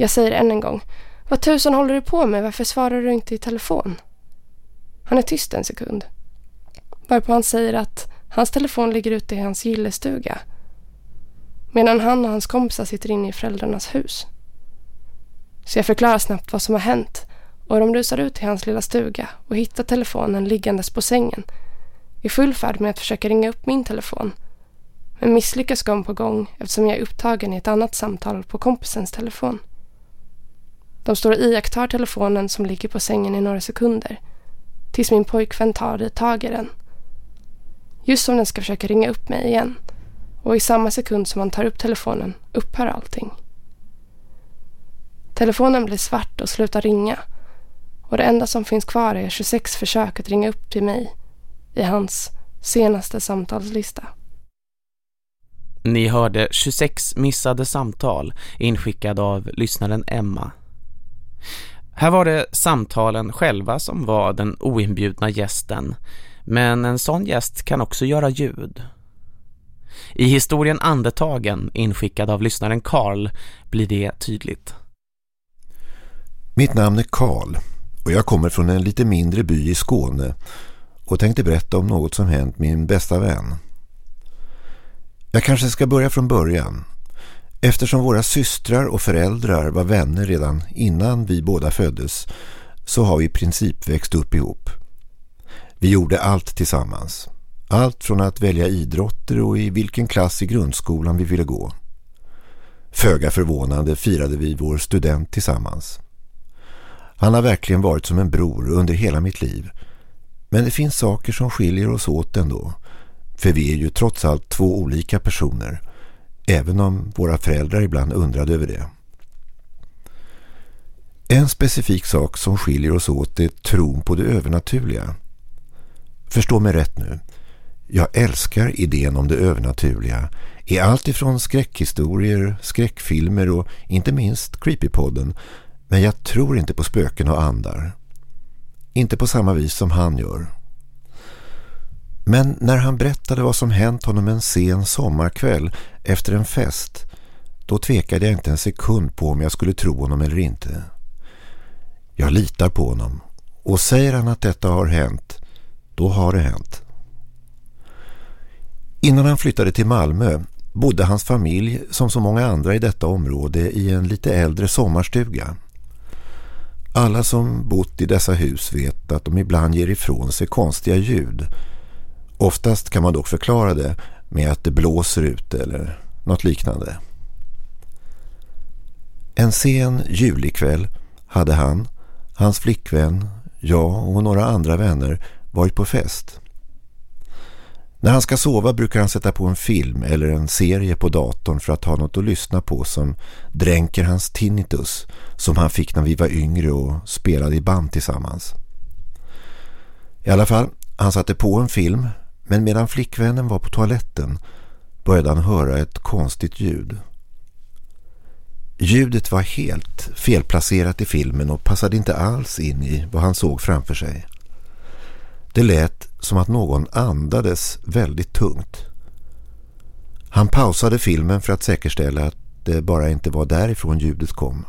Jag säger än en gång vad tusan håller du på med? Varför svarar du inte i telefon? Han är tyst en sekund. Varpå han säger att hans telefon ligger ute i hans gillestuga. Medan han och hans kompisar sitter inne i föräldrarnas hus. Så jag förklarar snabbt vad som har hänt och de rusar ut till hans lilla stuga och hittar telefonen liggandes på sängen i full färd med att försöka ringa upp min telefon men misslyckas gång på gång eftersom jag är upptagen i ett annat samtal på kompisens telefon. De står och iakttar telefonen som ligger på sängen i några sekunder. Tills min pojkvän tar tag i den. Just som den ska försöka ringa upp mig igen. Och i samma sekund som han tar upp telefonen upphör allting. Telefonen blir svart och slutar ringa. Och det enda som finns kvar är 26 försök att ringa upp till mig i hans senaste samtalslista. Ni hörde 26 missade samtal inskickade av lyssnaren Emma här var det samtalen själva som var den oinbjudna gästen. Men en sån gäst kan också göra ljud. I historien Andetagen, inskickad av lyssnaren Karl, blir det tydligt. Mitt namn är Karl och jag kommer från en lite mindre by i Skåne och tänkte berätta om något som hänt min bästa vän. Jag kanske ska börja från början. Eftersom våra systrar och föräldrar var vänner redan innan vi båda föddes så har vi i princip växt upp ihop. Vi gjorde allt tillsammans. Allt från att välja idrotter och i vilken klass i grundskolan vi ville gå. Föga förvånande firade vi vår student tillsammans. Han har verkligen varit som en bror under hela mitt liv. Men det finns saker som skiljer oss åt ändå. För vi är ju trots allt två olika personer. Även om våra föräldrar ibland undrade över det. En specifik sak som skiljer oss åt är tron på det övernaturliga. Förstå mig rätt nu. Jag älskar idén om det övernaturliga i allt ifrån skräckhistorier, skräckfilmer och inte minst Creepypodden. Men jag tror inte på spöken och andar. Inte på samma vis som han gör. Men när han berättade vad som hänt honom en sen sommarkväll efter en fest, då tvekade jag inte en sekund på om jag skulle tro honom eller inte. Jag litar på honom och säger han att detta har hänt, då har det hänt. Innan han flyttade till Malmö bodde hans familj som så många andra i detta område i en lite äldre sommarstuga. Alla som bott i dessa hus vet att de ibland ger ifrån sig konstiga ljud. Oftast kan man dock förklara det med att det blåser ut eller något liknande. En sen julikväll hade han, hans flickvän, jag och några andra vänner varit på fest. När han ska sova brukar han sätta på en film eller en serie på datorn för att ha något att lyssna på som dränker hans tinnitus som han fick när vi var yngre och spelade i band tillsammans. I alla fall, han satte på en film men medan flickvännen var på toaletten började han höra ett konstigt ljud. Ljudet var helt felplacerat i filmen och passade inte alls in i vad han såg framför sig. Det lät som att någon andades väldigt tungt. Han pausade filmen för att säkerställa att det bara inte var därifrån ljudet kom.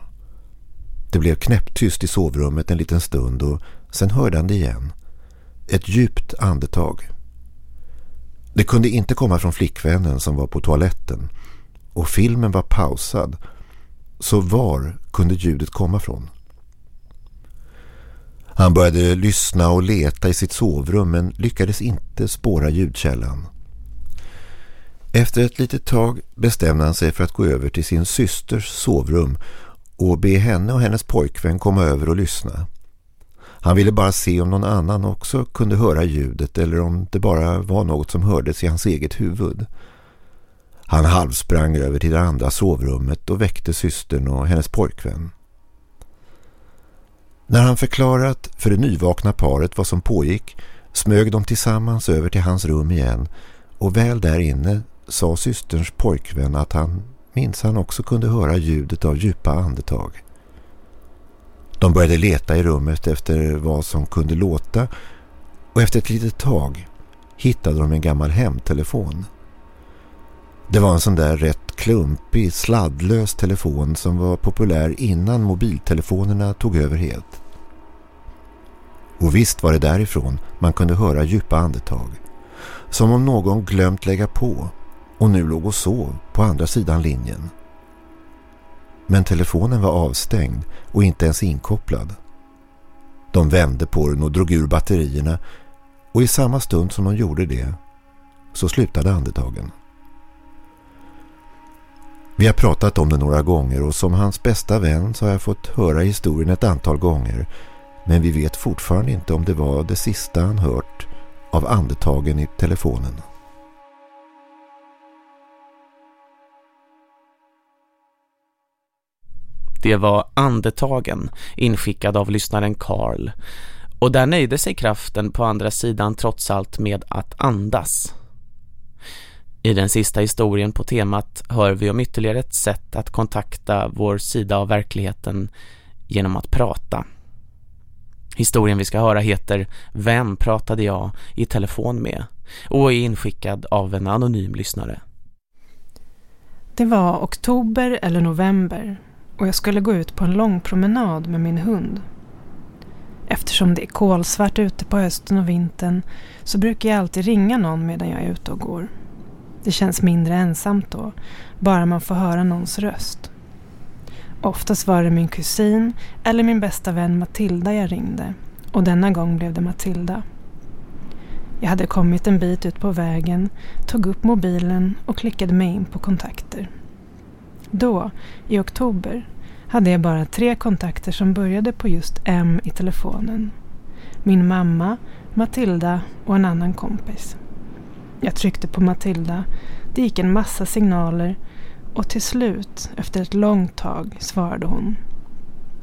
Det blev knäpptyst i sovrummet en liten stund och sen hörde han det igen. Ett djupt andetag. Det kunde inte komma från flickvännen som var på toaletten och filmen var pausad. Så var kunde ljudet komma från? Han började lyssna och leta i sitt sovrum men lyckades inte spåra ljudkällan. Efter ett litet tag bestämde han sig för att gå över till sin systers sovrum och be henne och hennes pojkvän komma över och lyssna. Han ville bara se om någon annan också kunde höra ljudet eller om det bara var något som hördes i hans eget huvud. Han halvsprang över till det andra sovrummet och väckte systern och hennes pojkvän. När han förklarat för det nyvakna paret vad som pågick smög de tillsammans över till hans rum igen och väl där inne sa systerns pojkvän att han minns han också kunde höra ljudet av djupa andetag. De började leta i rummet efter vad som kunde låta och efter ett litet tag hittade de en gammal hemtelefon. Det var en sån där rätt klumpig, sladdlös telefon som var populär innan mobiltelefonerna tog över helt. Och visst var det därifrån man kunde höra djupa andetag. Som om någon glömt lägga på och nu låg och sov på andra sidan linjen. Men telefonen var avstängd och inte ens inkopplad. De vände på den och drog ur batterierna och i samma stund som de gjorde det så slutade andetagen. Vi har pratat om det några gånger och som hans bästa vän så har jag fått höra historien ett antal gånger men vi vet fortfarande inte om det var det sista han hört av andetagen i telefonen. Det var andetagen inskickad av lyssnaren Carl och där nöjde sig kraften på andra sidan trots allt med att andas. I den sista historien på temat hör vi om ytterligare ett sätt att kontakta vår sida av verkligheten genom att prata. Historien vi ska höra heter Vem pratade jag i telefon med? och är inskickad av en anonym lyssnare. Det var oktober eller november och jag skulle gå ut på en lång promenad med min hund. Eftersom det är kolsvart ute på hösten och vintern så brukar jag alltid ringa någon medan jag är ute och går. Det känns mindre ensamt då, bara man får höra någons röst. Oftast var det min kusin eller min bästa vän Matilda jag ringde och denna gång blev det Matilda. Jag hade kommit en bit ut på vägen, tog upp mobilen och klickade mig in på kontakter. Då, i oktober, hade jag bara tre kontakter som började på just M i telefonen. Min mamma, Matilda och en annan kompis. Jag tryckte på Matilda, det gick en massa signaler och till slut, efter ett långt tag, svarade hon.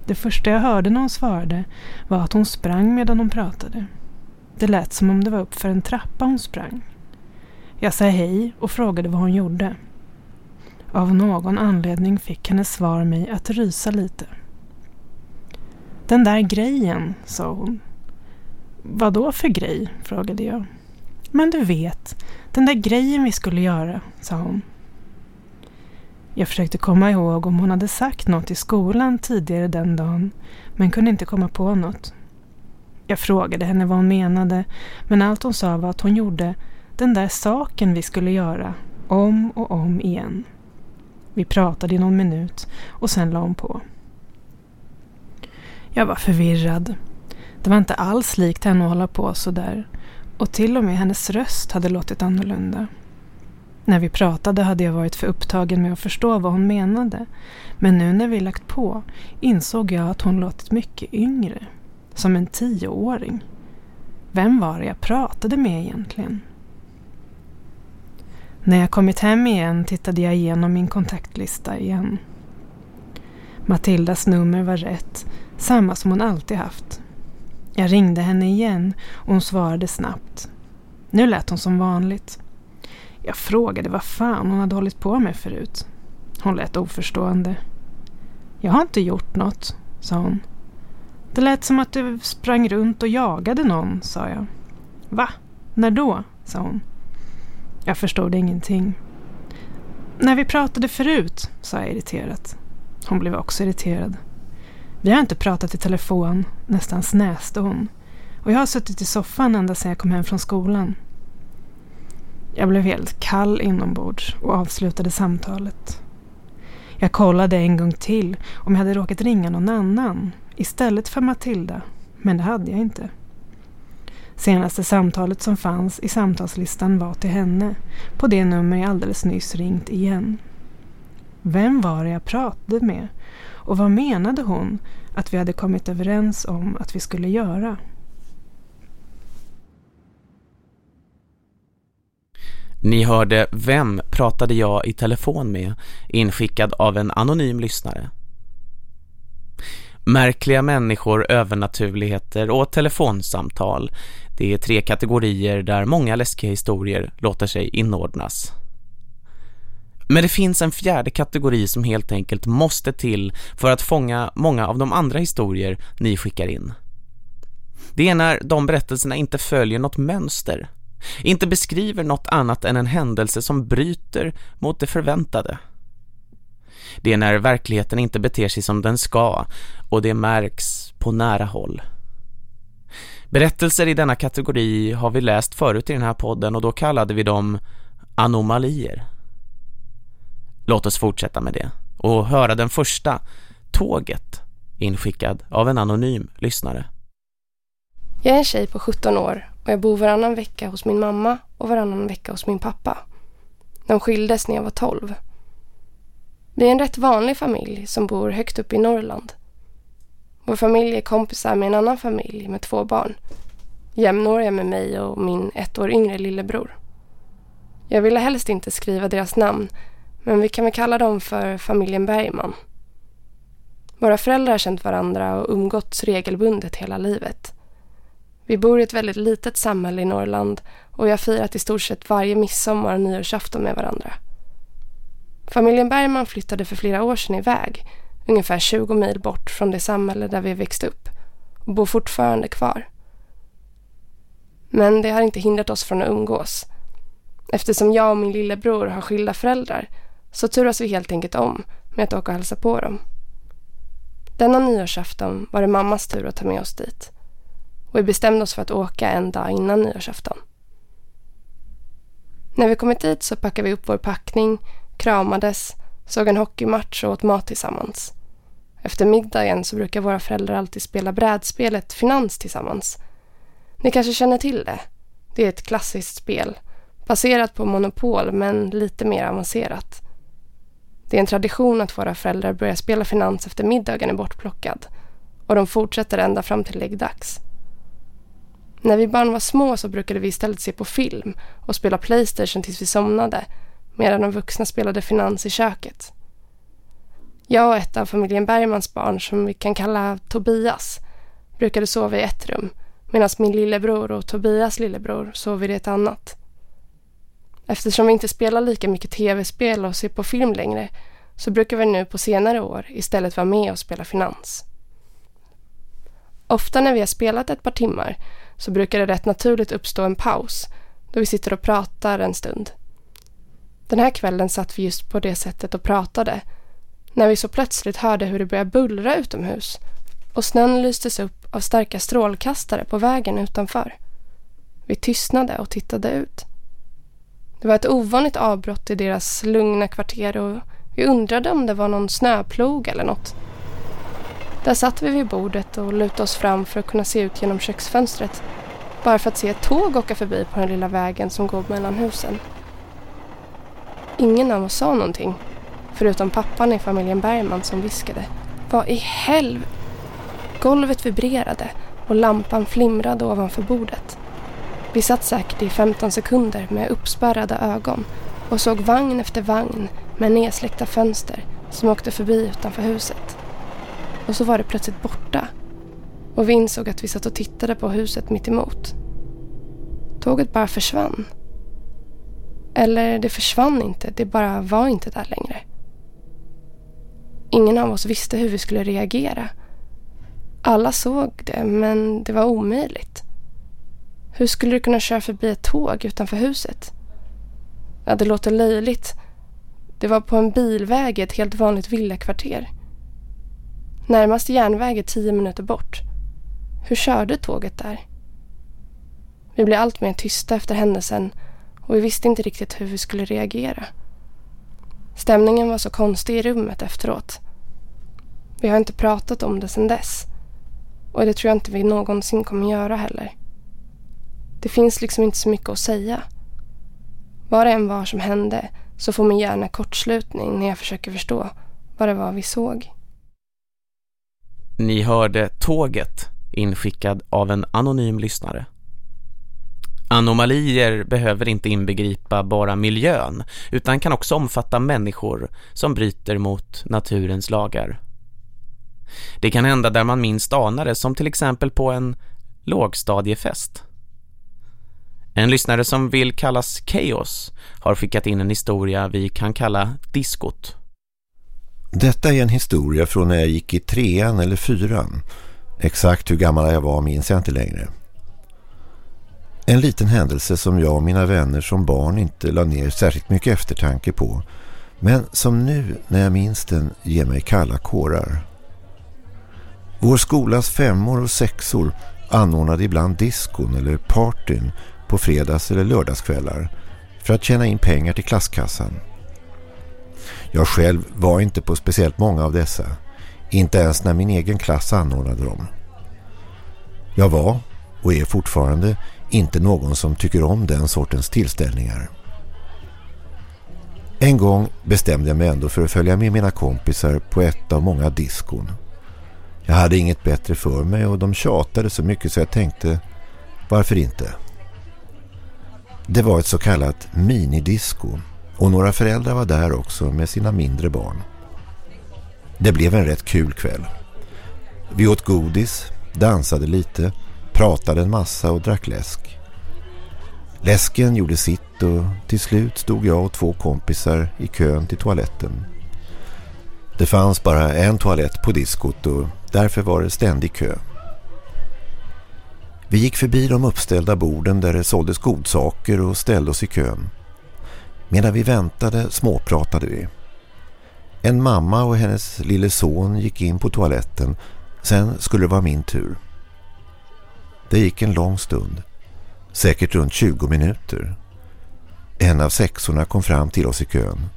Det första jag hörde när hon svarade var att hon sprang medan hon pratade. Det lät som om det var upp för en trappa hon sprang. Jag sa hej och frågade vad hon gjorde. Av någon anledning fick hennes svar mig att rysa lite. Den där grejen, sa hon. Vad då för grej? frågade jag. Men du vet, den där grejen vi skulle göra, sa hon. Jag försökte komma ihåg om hon hade sagt något i skolan tidigare den dagen, men kunde inte komma på något. Jag frågade henne vad hon menade, men allt hon sa var att hon gjorde den där saken vi skulle göra, om och om igen. Vi pratade i någon minut och sen la hon på. Jag var förvirrad. Det var inte alls likt henne att hålla på så där. Och till och med hennes röst hade låtit annorlunda. När vi pratade hade jag varit för upptagen med att förstå vad hon menade. Men nu när vi lagt på insåg jag att hon låtit mycket yngre. Som en tioåring. Vem var det jag pratade med egentligen? När jag kommit hem igen tittade jag igenom min kontaktlista igen. Matildas nummer var rätt, samma som hon alltid haft. Jag ringde henne igen och hon svarade snabbt. Nu lät hon som vanligt. Jag frågade vad fan hon hade hållit på med förut. Hon lät oförstående. Jag har inte gjort något, sa hon. Det lät som att du sprang runt och jagade någon, sa jag. Va? När då? sa hon. Jag förstod ingenting. När vi pratade förut, sa jag irriterat. Hon blev också irriterad. Vi har inte pratat i telefon, nästan snäste hon. Och jag har suttit i soffan ända sedan jag kom hem från skolan. Jag blev helt kall inombords och avslutade samtalet. Jag kollade en gång till om jag hade råkat ringa någon annan istället för Matilda, men det hade jag inte. Senaste samtalet som fanns i samtalslistan var till henne, på det nummer jag alldeles nyss ringt igen. Vem var det jag pratade med? Och vad menade hon att vi hade kommit överens om att vi skulle göra? Ni hörde Vem pratade jag i telefon med inskickad av en anonym lyssnare. Märkliga människor, övernaturligheter och telefonsamtal. Det är tre kategorier där många läskiga historier låter sig inordnas. Men det finns en fjärde kategori som helt enkelt måste till för att fånga många av de andra historier ni skickar in. Det är när de berättelserna inte följer något mönster. Inte beskriver något annat än en händelse som bryter mot det förväntade. Det är när verkligheten inte beter sig som den ska och det märks på nära håll. Berättelser i denna kategori har vi läst förut i den här podden och då kallade vi dem anomalier. Låt oss fortsätta med det och höra den första, Tåget, inskickad av en anonym lyssnare. Jag är en tjej på 17 år och jag bor varannan vecka hos min mamma och varannan vecka hos min pappa. De skildes när jag var 12. Vi är en rätt vanlig familj som bor högt upp i Norrland. Vår familj är kompisar med en annan familj med två barn. Jämnåriga med mig och min ett år yngre lillebror. Jag ville helst inte skriva deras namn men vi kan väl kalla dem för familjen Bergman. Våra föräldrar har känt varandra och umgåtts regelbundet hela livet. Vi bor i ett väldigt litet samhälle i Norrland och vi har firat i stort sett varje midsommar och nyårsafton med varandra. Familjen Bergman flyttade för flera år sedan iväg, ungefär 20 mil bort från det samhälle där vi växte upp och bor fortfarande kvar. Men det har inte hindrat oss från att umgås. Eftersom jag och min lillebror har skilda föräldrar så turas vi helt enkelt om med att åka och hälsa på dem. Denna nyårsafton var det mammas tur att ta med oss dit och vi bestämde oss för att åka en dag innan nyårsafton. När vi kommit dit så packade vi upp vår packning, kramades, såg en hockeymatch och åt mat tillsammans. Efter middagen så brukar våra föräldrar alltid spela brädspelet Finans tillsammans. Ni kanske känner till det? Det är ett klassiskt spel, baserat på Monopol men lite mer avancerat. Det är en tradition att våra föräldrar börjar spela Finans efter middagen är bortplockad och de fortsätter ända fram till läggdags. När vi barn var små så brukade vi istället se på film och spela Playstation tills vi somnade medan de vuxna spelade finans i köket. Jag och ett av familjen Bergmans barn som vi kan kalla Tobias brukade sova i ett rum medan min lillebror och Tobias lillebror sov i ett annat. Eftersom vi inte spelar lika mycket tv-spel och ser på film längre så brukar vi nu på senare år istället vara med och spela finans. Ofta när vi har spelat ett par timmar så brukar det rätt naturligt uppstå en paus då vi sitter och pratar en stund. Den här kvällen satt vi just på det sättet och pratade när vi så plötsligt hörde hur det började bullra utomhus och snön lystes upp av starka strålkastare på vägen utanför. Vi tystnade och tittade ut. Det var ett ovanligt avbrott i deras lugna kvarter och vi undrade om det var någon snöplog eller något. Där satt vi vid bordet och lutade oss fram för att kunna se ut genom köksfönstret. Bara för att se ett tåg åka förbi på den lilla vägen som går mellan husen. Ingen av oss sa någonting. Förutom pappan i familjen Bergman som viskade. Vad i helv... Golvet vibrerade och lampan flimrade ovanför bordet. Vi satt säkert i 15 sekunder med uppspärrade ögon och såg vagn efter vagn med nedsläckta fönster som åkte förbi utanför huset. Och så var det plötsligt borta. Och vi insåg att vi satt och tittade på huset mitt emot. Tåget bara försvann. Eller det försvann inte, det bara var inte där längre. Ingen av oss visste hur vi skulle reagera. Alla såg det, men det var omöjligt. Hur skulle du kunna köra förbi ett tåg utanför huset? Ja, det låter löjligt. Det var på en bilväg i ett helt vanligt villakvarter. Närmaste järnväg är tio minuter bort. Hur körde tåget där? Vi blev allt mer tysta efter händelsen och vi visste inte riktigt hur vi skulle reagera. Stämningen var så konstig i rummet efteråt. Vi har inte pratat om det sedan dess och det tror jag inte vi någonsin kommer göra heller. Det finns liksom inte så mycket att säga. Vad det än var som hände så får min hjärna kortslutning när jag försöker förstå vad det var vi såg. Ni hörde Tåget inskickad av en anonym lyssnare. Anomalier behöver inte inbegripa bara miljön utan kan också omfatta människor som bryter mot naturens lagar. Det kan hända där man minst anar det som till exempel på en lågstadiefest. En lyssnare som vill kallas Chaos har skickat in en historia vi kan kalla diskot. Detta är en historia från när jag gick i trean eller fyran. Exakt hur gammal jag var minns jag inte längre. En liten händelse som jag och mina vänner som barn inte la ner särskilt mycket eftertanke på. Men som nu när jag minns den ger mig kalla kårar. Vår skolas femmor och sexor anordnade ibland diskon eller partyn på fredags- eller lördagskvällar för att tjäna in pengar till klasskassan. Jag själv var inte på speciellt många av dessa. Inte ens när min egen klass anordnade dem. Jag var, och är fortfarande, inte någon som tycker om den sortens tillställningar. En gång bestämde jag mig ändå för att följa med mina kompisar på ett av många diskon. Jag hade inget bättre för mig och de tjatade så mycket så jag tänkte, varför inte? Det var ett så kallat minidisco och några föräldrar var där också med sina mindre barn. Det blev en rätt kul kväll. Vi åt godis, dansade lite, pratade en massa och drack läsk. Läsken gjorde sitt och till slut stod jag och två kompisar i kön till toaletten. Det fanns bara en toalett på diskot och därför var det ständig kö. Vi gick förbi de uppställda borden där det såldes godsaker och ställde oss i kön. Medan vi väntade småpratade vi. En mamma och hennes lille son gick in på toaletten. Sen skulle det vara min tur. Det gick en lång stund. Säkert runt 20 minuter. En av sexorna kom fram till oss i kön.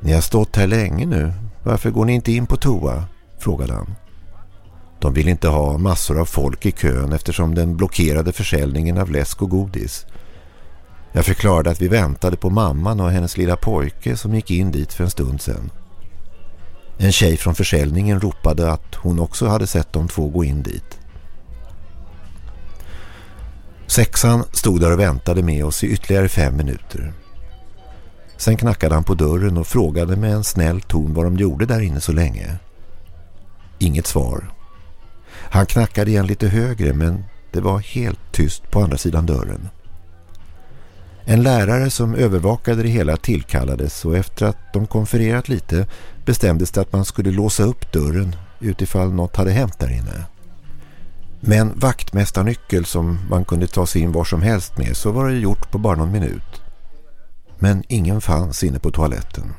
Ni har stått här länge nu. Varför går ni inte in på toa? frågade han. De vill inte ha massor av folk i kön eftersom den blockerade försäljningen av läsk och godis. Jag förklarade att vi väntade på mamman och hennes lilla pojke som gick in dit för en stund sedan. En tjej från försäljningen ropade att hon också hade sett de två gå in dit. Sexan stod där och väntade med oss i ytterligare fem minuter. Sen knackade han på dörren och frågade med en snäll ton vad de gjorde där inne så länge. Inget svar. Han knackade igen lite högre men det var helt tyst på andra sidan dörren. En lärare som övervakade det hela tillkallades och efter att de konfererat lite bestämdes det att man skulle låsa upp dörren utifall något hade hänt där inne. Med en vaktmästarnyckel som man kunde ta sig in var som helst med så var det gjort på bara någon minut. Men ingen fanns inne på toaletten.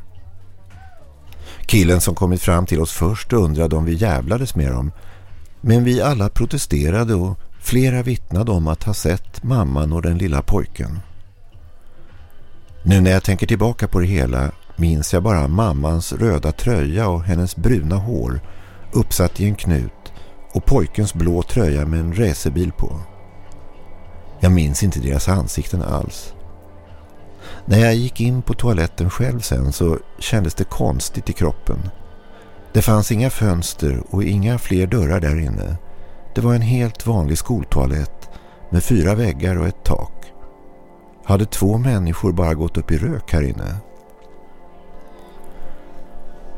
Killen som kommit fram till oss först undrade om vi jävlades med dem. Men vi alla protesterade och flera vittnade om att ha sett mamman och den lilla pojken. Nu när jag tänker tillbaka på det hela minns jag bara mammans röda tröja och hennes bruna hår uppsatt i en knut och pojkens blå tröja med en racerbil på. Jag minns inte deras ansikten alls. När jag gick in på toaletten själv sen så kändes det konstigt i kroppen. Det fanns inga fönster och inga fler dörrar där inne. Det var en helt vanlig skoltoalett med fyra väggar och ett tak. Hade två människor bara gått upp i rök här inne?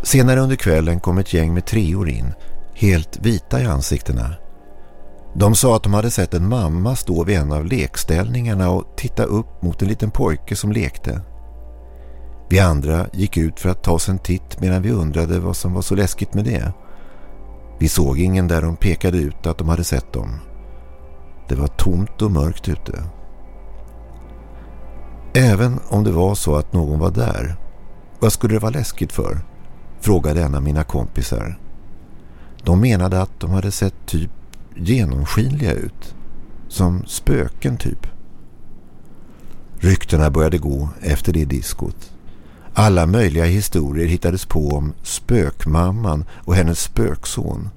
Senare under kvällen kom ett gäng med treor in, helt vita i ansiktena. De sa att de hade sett en mamma stå vid en av lekställningarna och titta upp mot en liten pojke som lekte. Vi andra gick ut för att ta oss en titt medan vi undrade vad som var så läskigt med det. Vi såg ingen där de pekade ut att de hade sett dem. Det var tomt och mörkt ute. Även om det var så att någon var där, vad skulle det vara läskigt för? Frågade en av mina kompisar. De menade att de hade sett typ genomskinliga ut. Som spöken typ. Ryktena började gå efter det diskot. Alla möjliga historier hittades på om spökmamman och hennes spökson.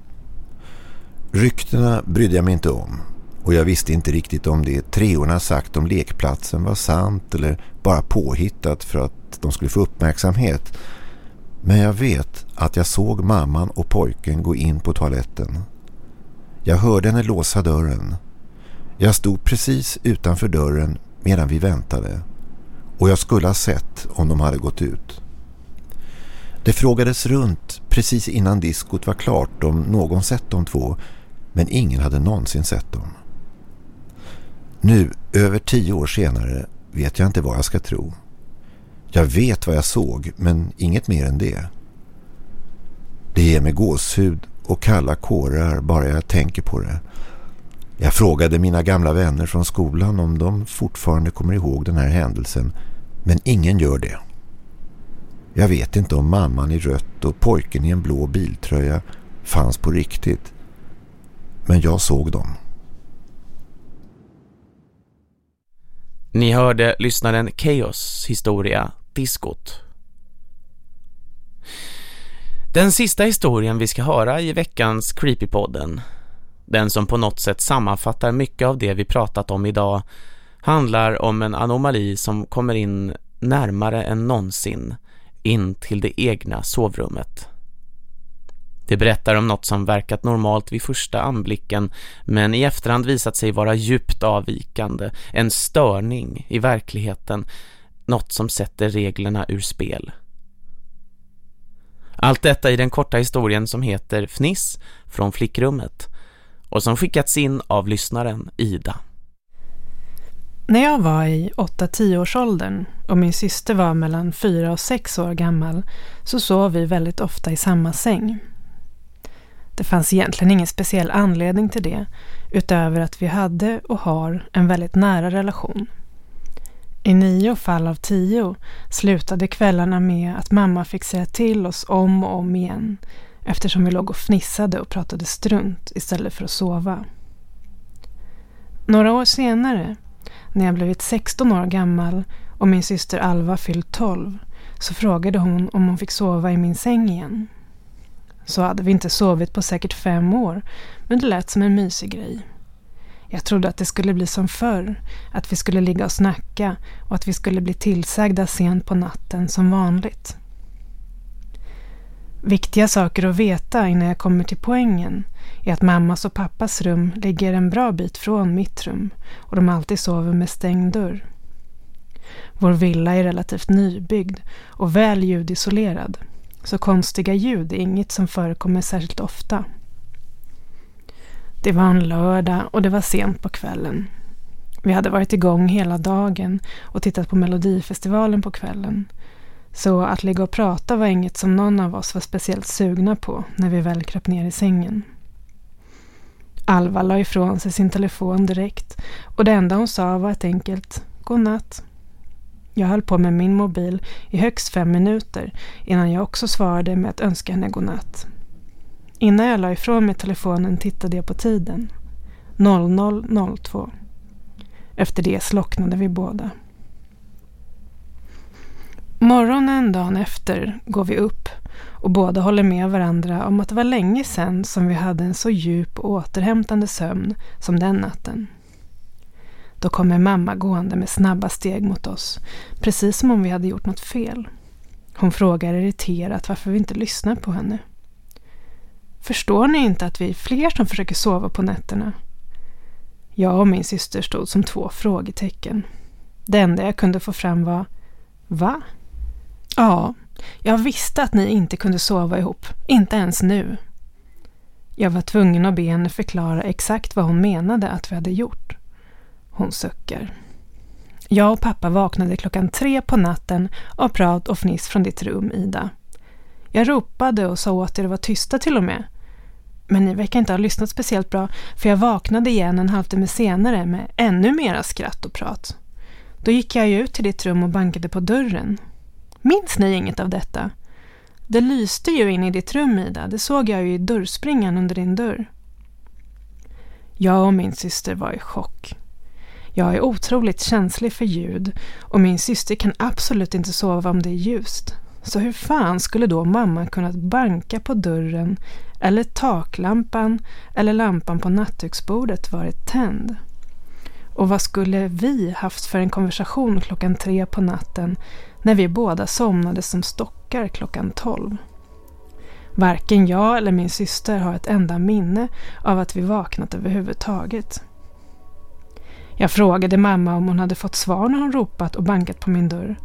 Ryktena brydde jag mig inte om och jag visste inte riktigt om det treorna sagt om lekplatsen var sant eller bara påhittat för att de skulle få uppmärksamhet. Men jag vet att jag såg mamman och pojken gå in på toaletten. Jag hörde henne låsa dörren. Jag stod precis utanför dörren medan vi väntade. Och jag skulle ha sett om de hade gått ut. Det frågades runt precis innan diskot var klart om någon sett de två. Men ingen hade någonsin sett dem. Nu, över tio år senare, vet jag inte vad jag ska tro. Jag vet vad jag såg, men inget mer än det. Det ger mig gåshud och kalla kårar bara jag tänker på det. Jag frågade mina gamla vänner från skolan om de fortfarande kommer ihåg den här händelsen, men ingen gör det. Jag vet inte om mamman i rött och pojken i en blå biltröja fanns på riktigt. Men jag såg dem. Ni hörde lyssnaren Chaos historia Diskot. Den sista historien vi ska höra i veckans Creepypodden, den som på något sätt sammanfattar mycket av det vi pratat om idag, handlar om en anomali som kommer in närmare än någonsin in till det egna sovrummet. Det berättar om något som verkat normalt vid första anblicken men i efterhand visat sig vara djupt avvikande, en störning i verkligheten, något som sätter reglerna ur spel. Allt detta i den korta historien som heter Fniss från flickrummet och som skickats in av lyssnaren Ida. När jag var i 8-10 års åldern och min syster var mellan 4 och 6 år gammal så sov vi väldigt ofta i samma säng. Det fanns egentligen ingen speciell anledning till det utöver att vi hade och har en väldigt nära relation. I nio fall av tio slutade kvällarna med att mamma fick säga till oss om och om igen eftersom vi låg och fnissade och pratade strunt istället för att sova. Några år senare, när jag blivit 16 år gammal och min syster Alva fyllt 12 så frågade hon om hon fick sova i min säng igen. Så hade vi inte sovit på säkert fem år, men det lät som en mysig grej. Jag trodde att det skulle bli som förr, att vi skulle ligga och snacka och att vi skulle bli tillsagda sent på natten som vanligt. Viktiga saker att veta innan jag kommer till poängen är att mammas och pappas rum ligger en bra bit från mitt rum och de alltid sover med stängd dörr. Vår villa är relativt nybyggd och väl ljudisolerad, så konstiga ljud är inget som förekommer särskilt ofta. Det var en lördag och det var sent på kvällen. Vi hade varit igång hela dagen och tittat på Melodifestivalen på kvällen. Så att ligga och prata var inget som någon av oss var speciellt sugna på när vi väl kröp ner i sängen. Alva la ifrån sig sin telefon direkt och det enda hon sa var ett enkelt godnatt. Jag höll på med min mobil i högst fem minuter innan jag också svarade med att önska henne godnatt. Innan jag la ifrån mig telefonen tittade jag på tiden. 00.02. Efter det slocknade vi båda. Morgonen dagen efter går vi upp och båda håller med varandra om att det var länge sedan som vi hade en så djup och återhämtande sömn som den natten. Då kommer mamma gående med snabba steg mot oss, precis som om vi hade gjort något fel. Hon frågar irriterat varför vi inte lyssnar på henne. Förstår ni inte att vi är fler som försöker sova på nätterna? Jag och min syster stod som två frågetecken. Det enda jag kunde få fram var Va? Ja, jag visste att ni inte kunde sova ihop. Inte ens nu. Jag var tvungen att be henne förklara exakt vad hon menade att vi hade gjort. Hon suckar. Jag och pappa vaknade klockan tre på natten av prat och fniss från ditt rum, Ida. Jag ropade och sa åt er att vara tysta till och med. Men ni verkar inte ha lyssnat speciellt bra, för jag vaknade igen en halvtimme senare med ännu mera skratt och prat. Då gick jag ut till ditt rum och bankade på dörren. Minns ni inget av detta? Det lyste ju in i ditt rum, Ida. Det såg jag ju i dörrspringan under din dörr. Jag och min syster var i chock. Jag är otroligt känslig för ljud och min syster kan absolut inte sova om det är ljust. Så hur fan skulle då mamma kunnat banka på dörren eller taklampan eller lampan på nattduksbordet varit tänd? Och vad skulle vi haft för en konversation klockan tre på natten när vi båda somnade som stockar klockan tolv? Varken jag eller min syster har ett enda minne av att vi vaknat överhuvudtaget. Jag frågade mamma om hon hade fått svar när hon ropat och bankat på min dörr.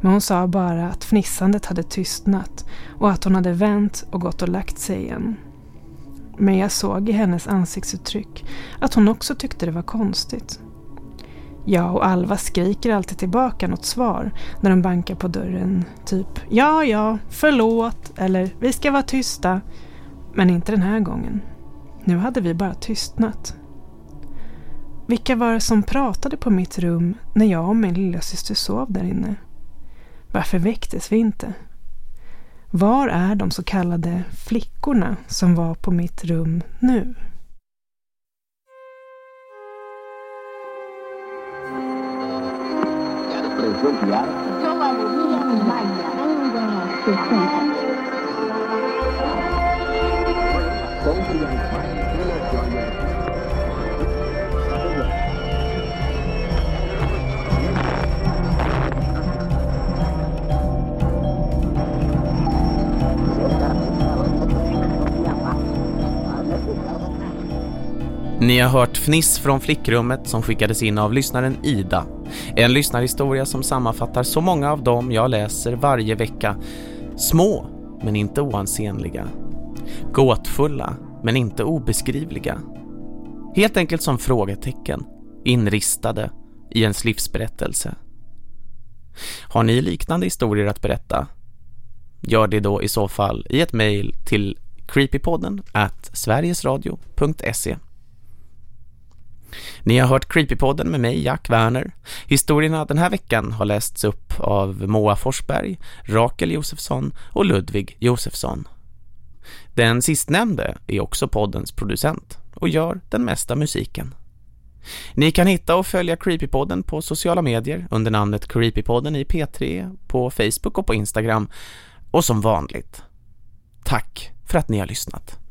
Men hon sa bara att fnissandet hade tystnat och att hon hade vänt och gått och lagt sig igen. Men jag såg i hennes ansiktsuttryck att hon också tyckte det var konstigt. Jag och Alva skriker alltid tillbaka något svar när de bankar på dörren. Typ ja, ja, förlåt eller vi ska vara tysta. Men inte den här gången. Nu hade vi bara tystnat. Vilka var det som pratade på mitt rum när jag och min lillasyster sov där inne? Varför väcktes vi inte? Var är de så kallade flickorna som var på mitt rum nu? Ni har hört fniss från flickrummet som skickades in av lyssnaren Ida. En lyssnarhistoria som sammanfattar så många av dem jag läser varje vecka. Små, men inte oansenliga. Gåtfulla, men inte obeskrivliga. Helt enkelt som frågetecken, inristade i ens livsberättelse. Har ni liknande historier att berätta? Gör det då i så fall i ett mejl till creepypodden at sverigesradio.se ni har hört Creepypodden med mig, Jack Werner. Historierna den här veckan har lästs upp av Moa Forsberg, Rakel Josefsson och Ludvig Josefsson. Den sistnämnde är också poddens producent och gör den mesta musiken. Ni kan hitta och följa Creepypodden på sociala medier under namnet Creepypodden i P3, på Facebook och på Instagram. Och som vanligt, tack för att ni har lyssnat.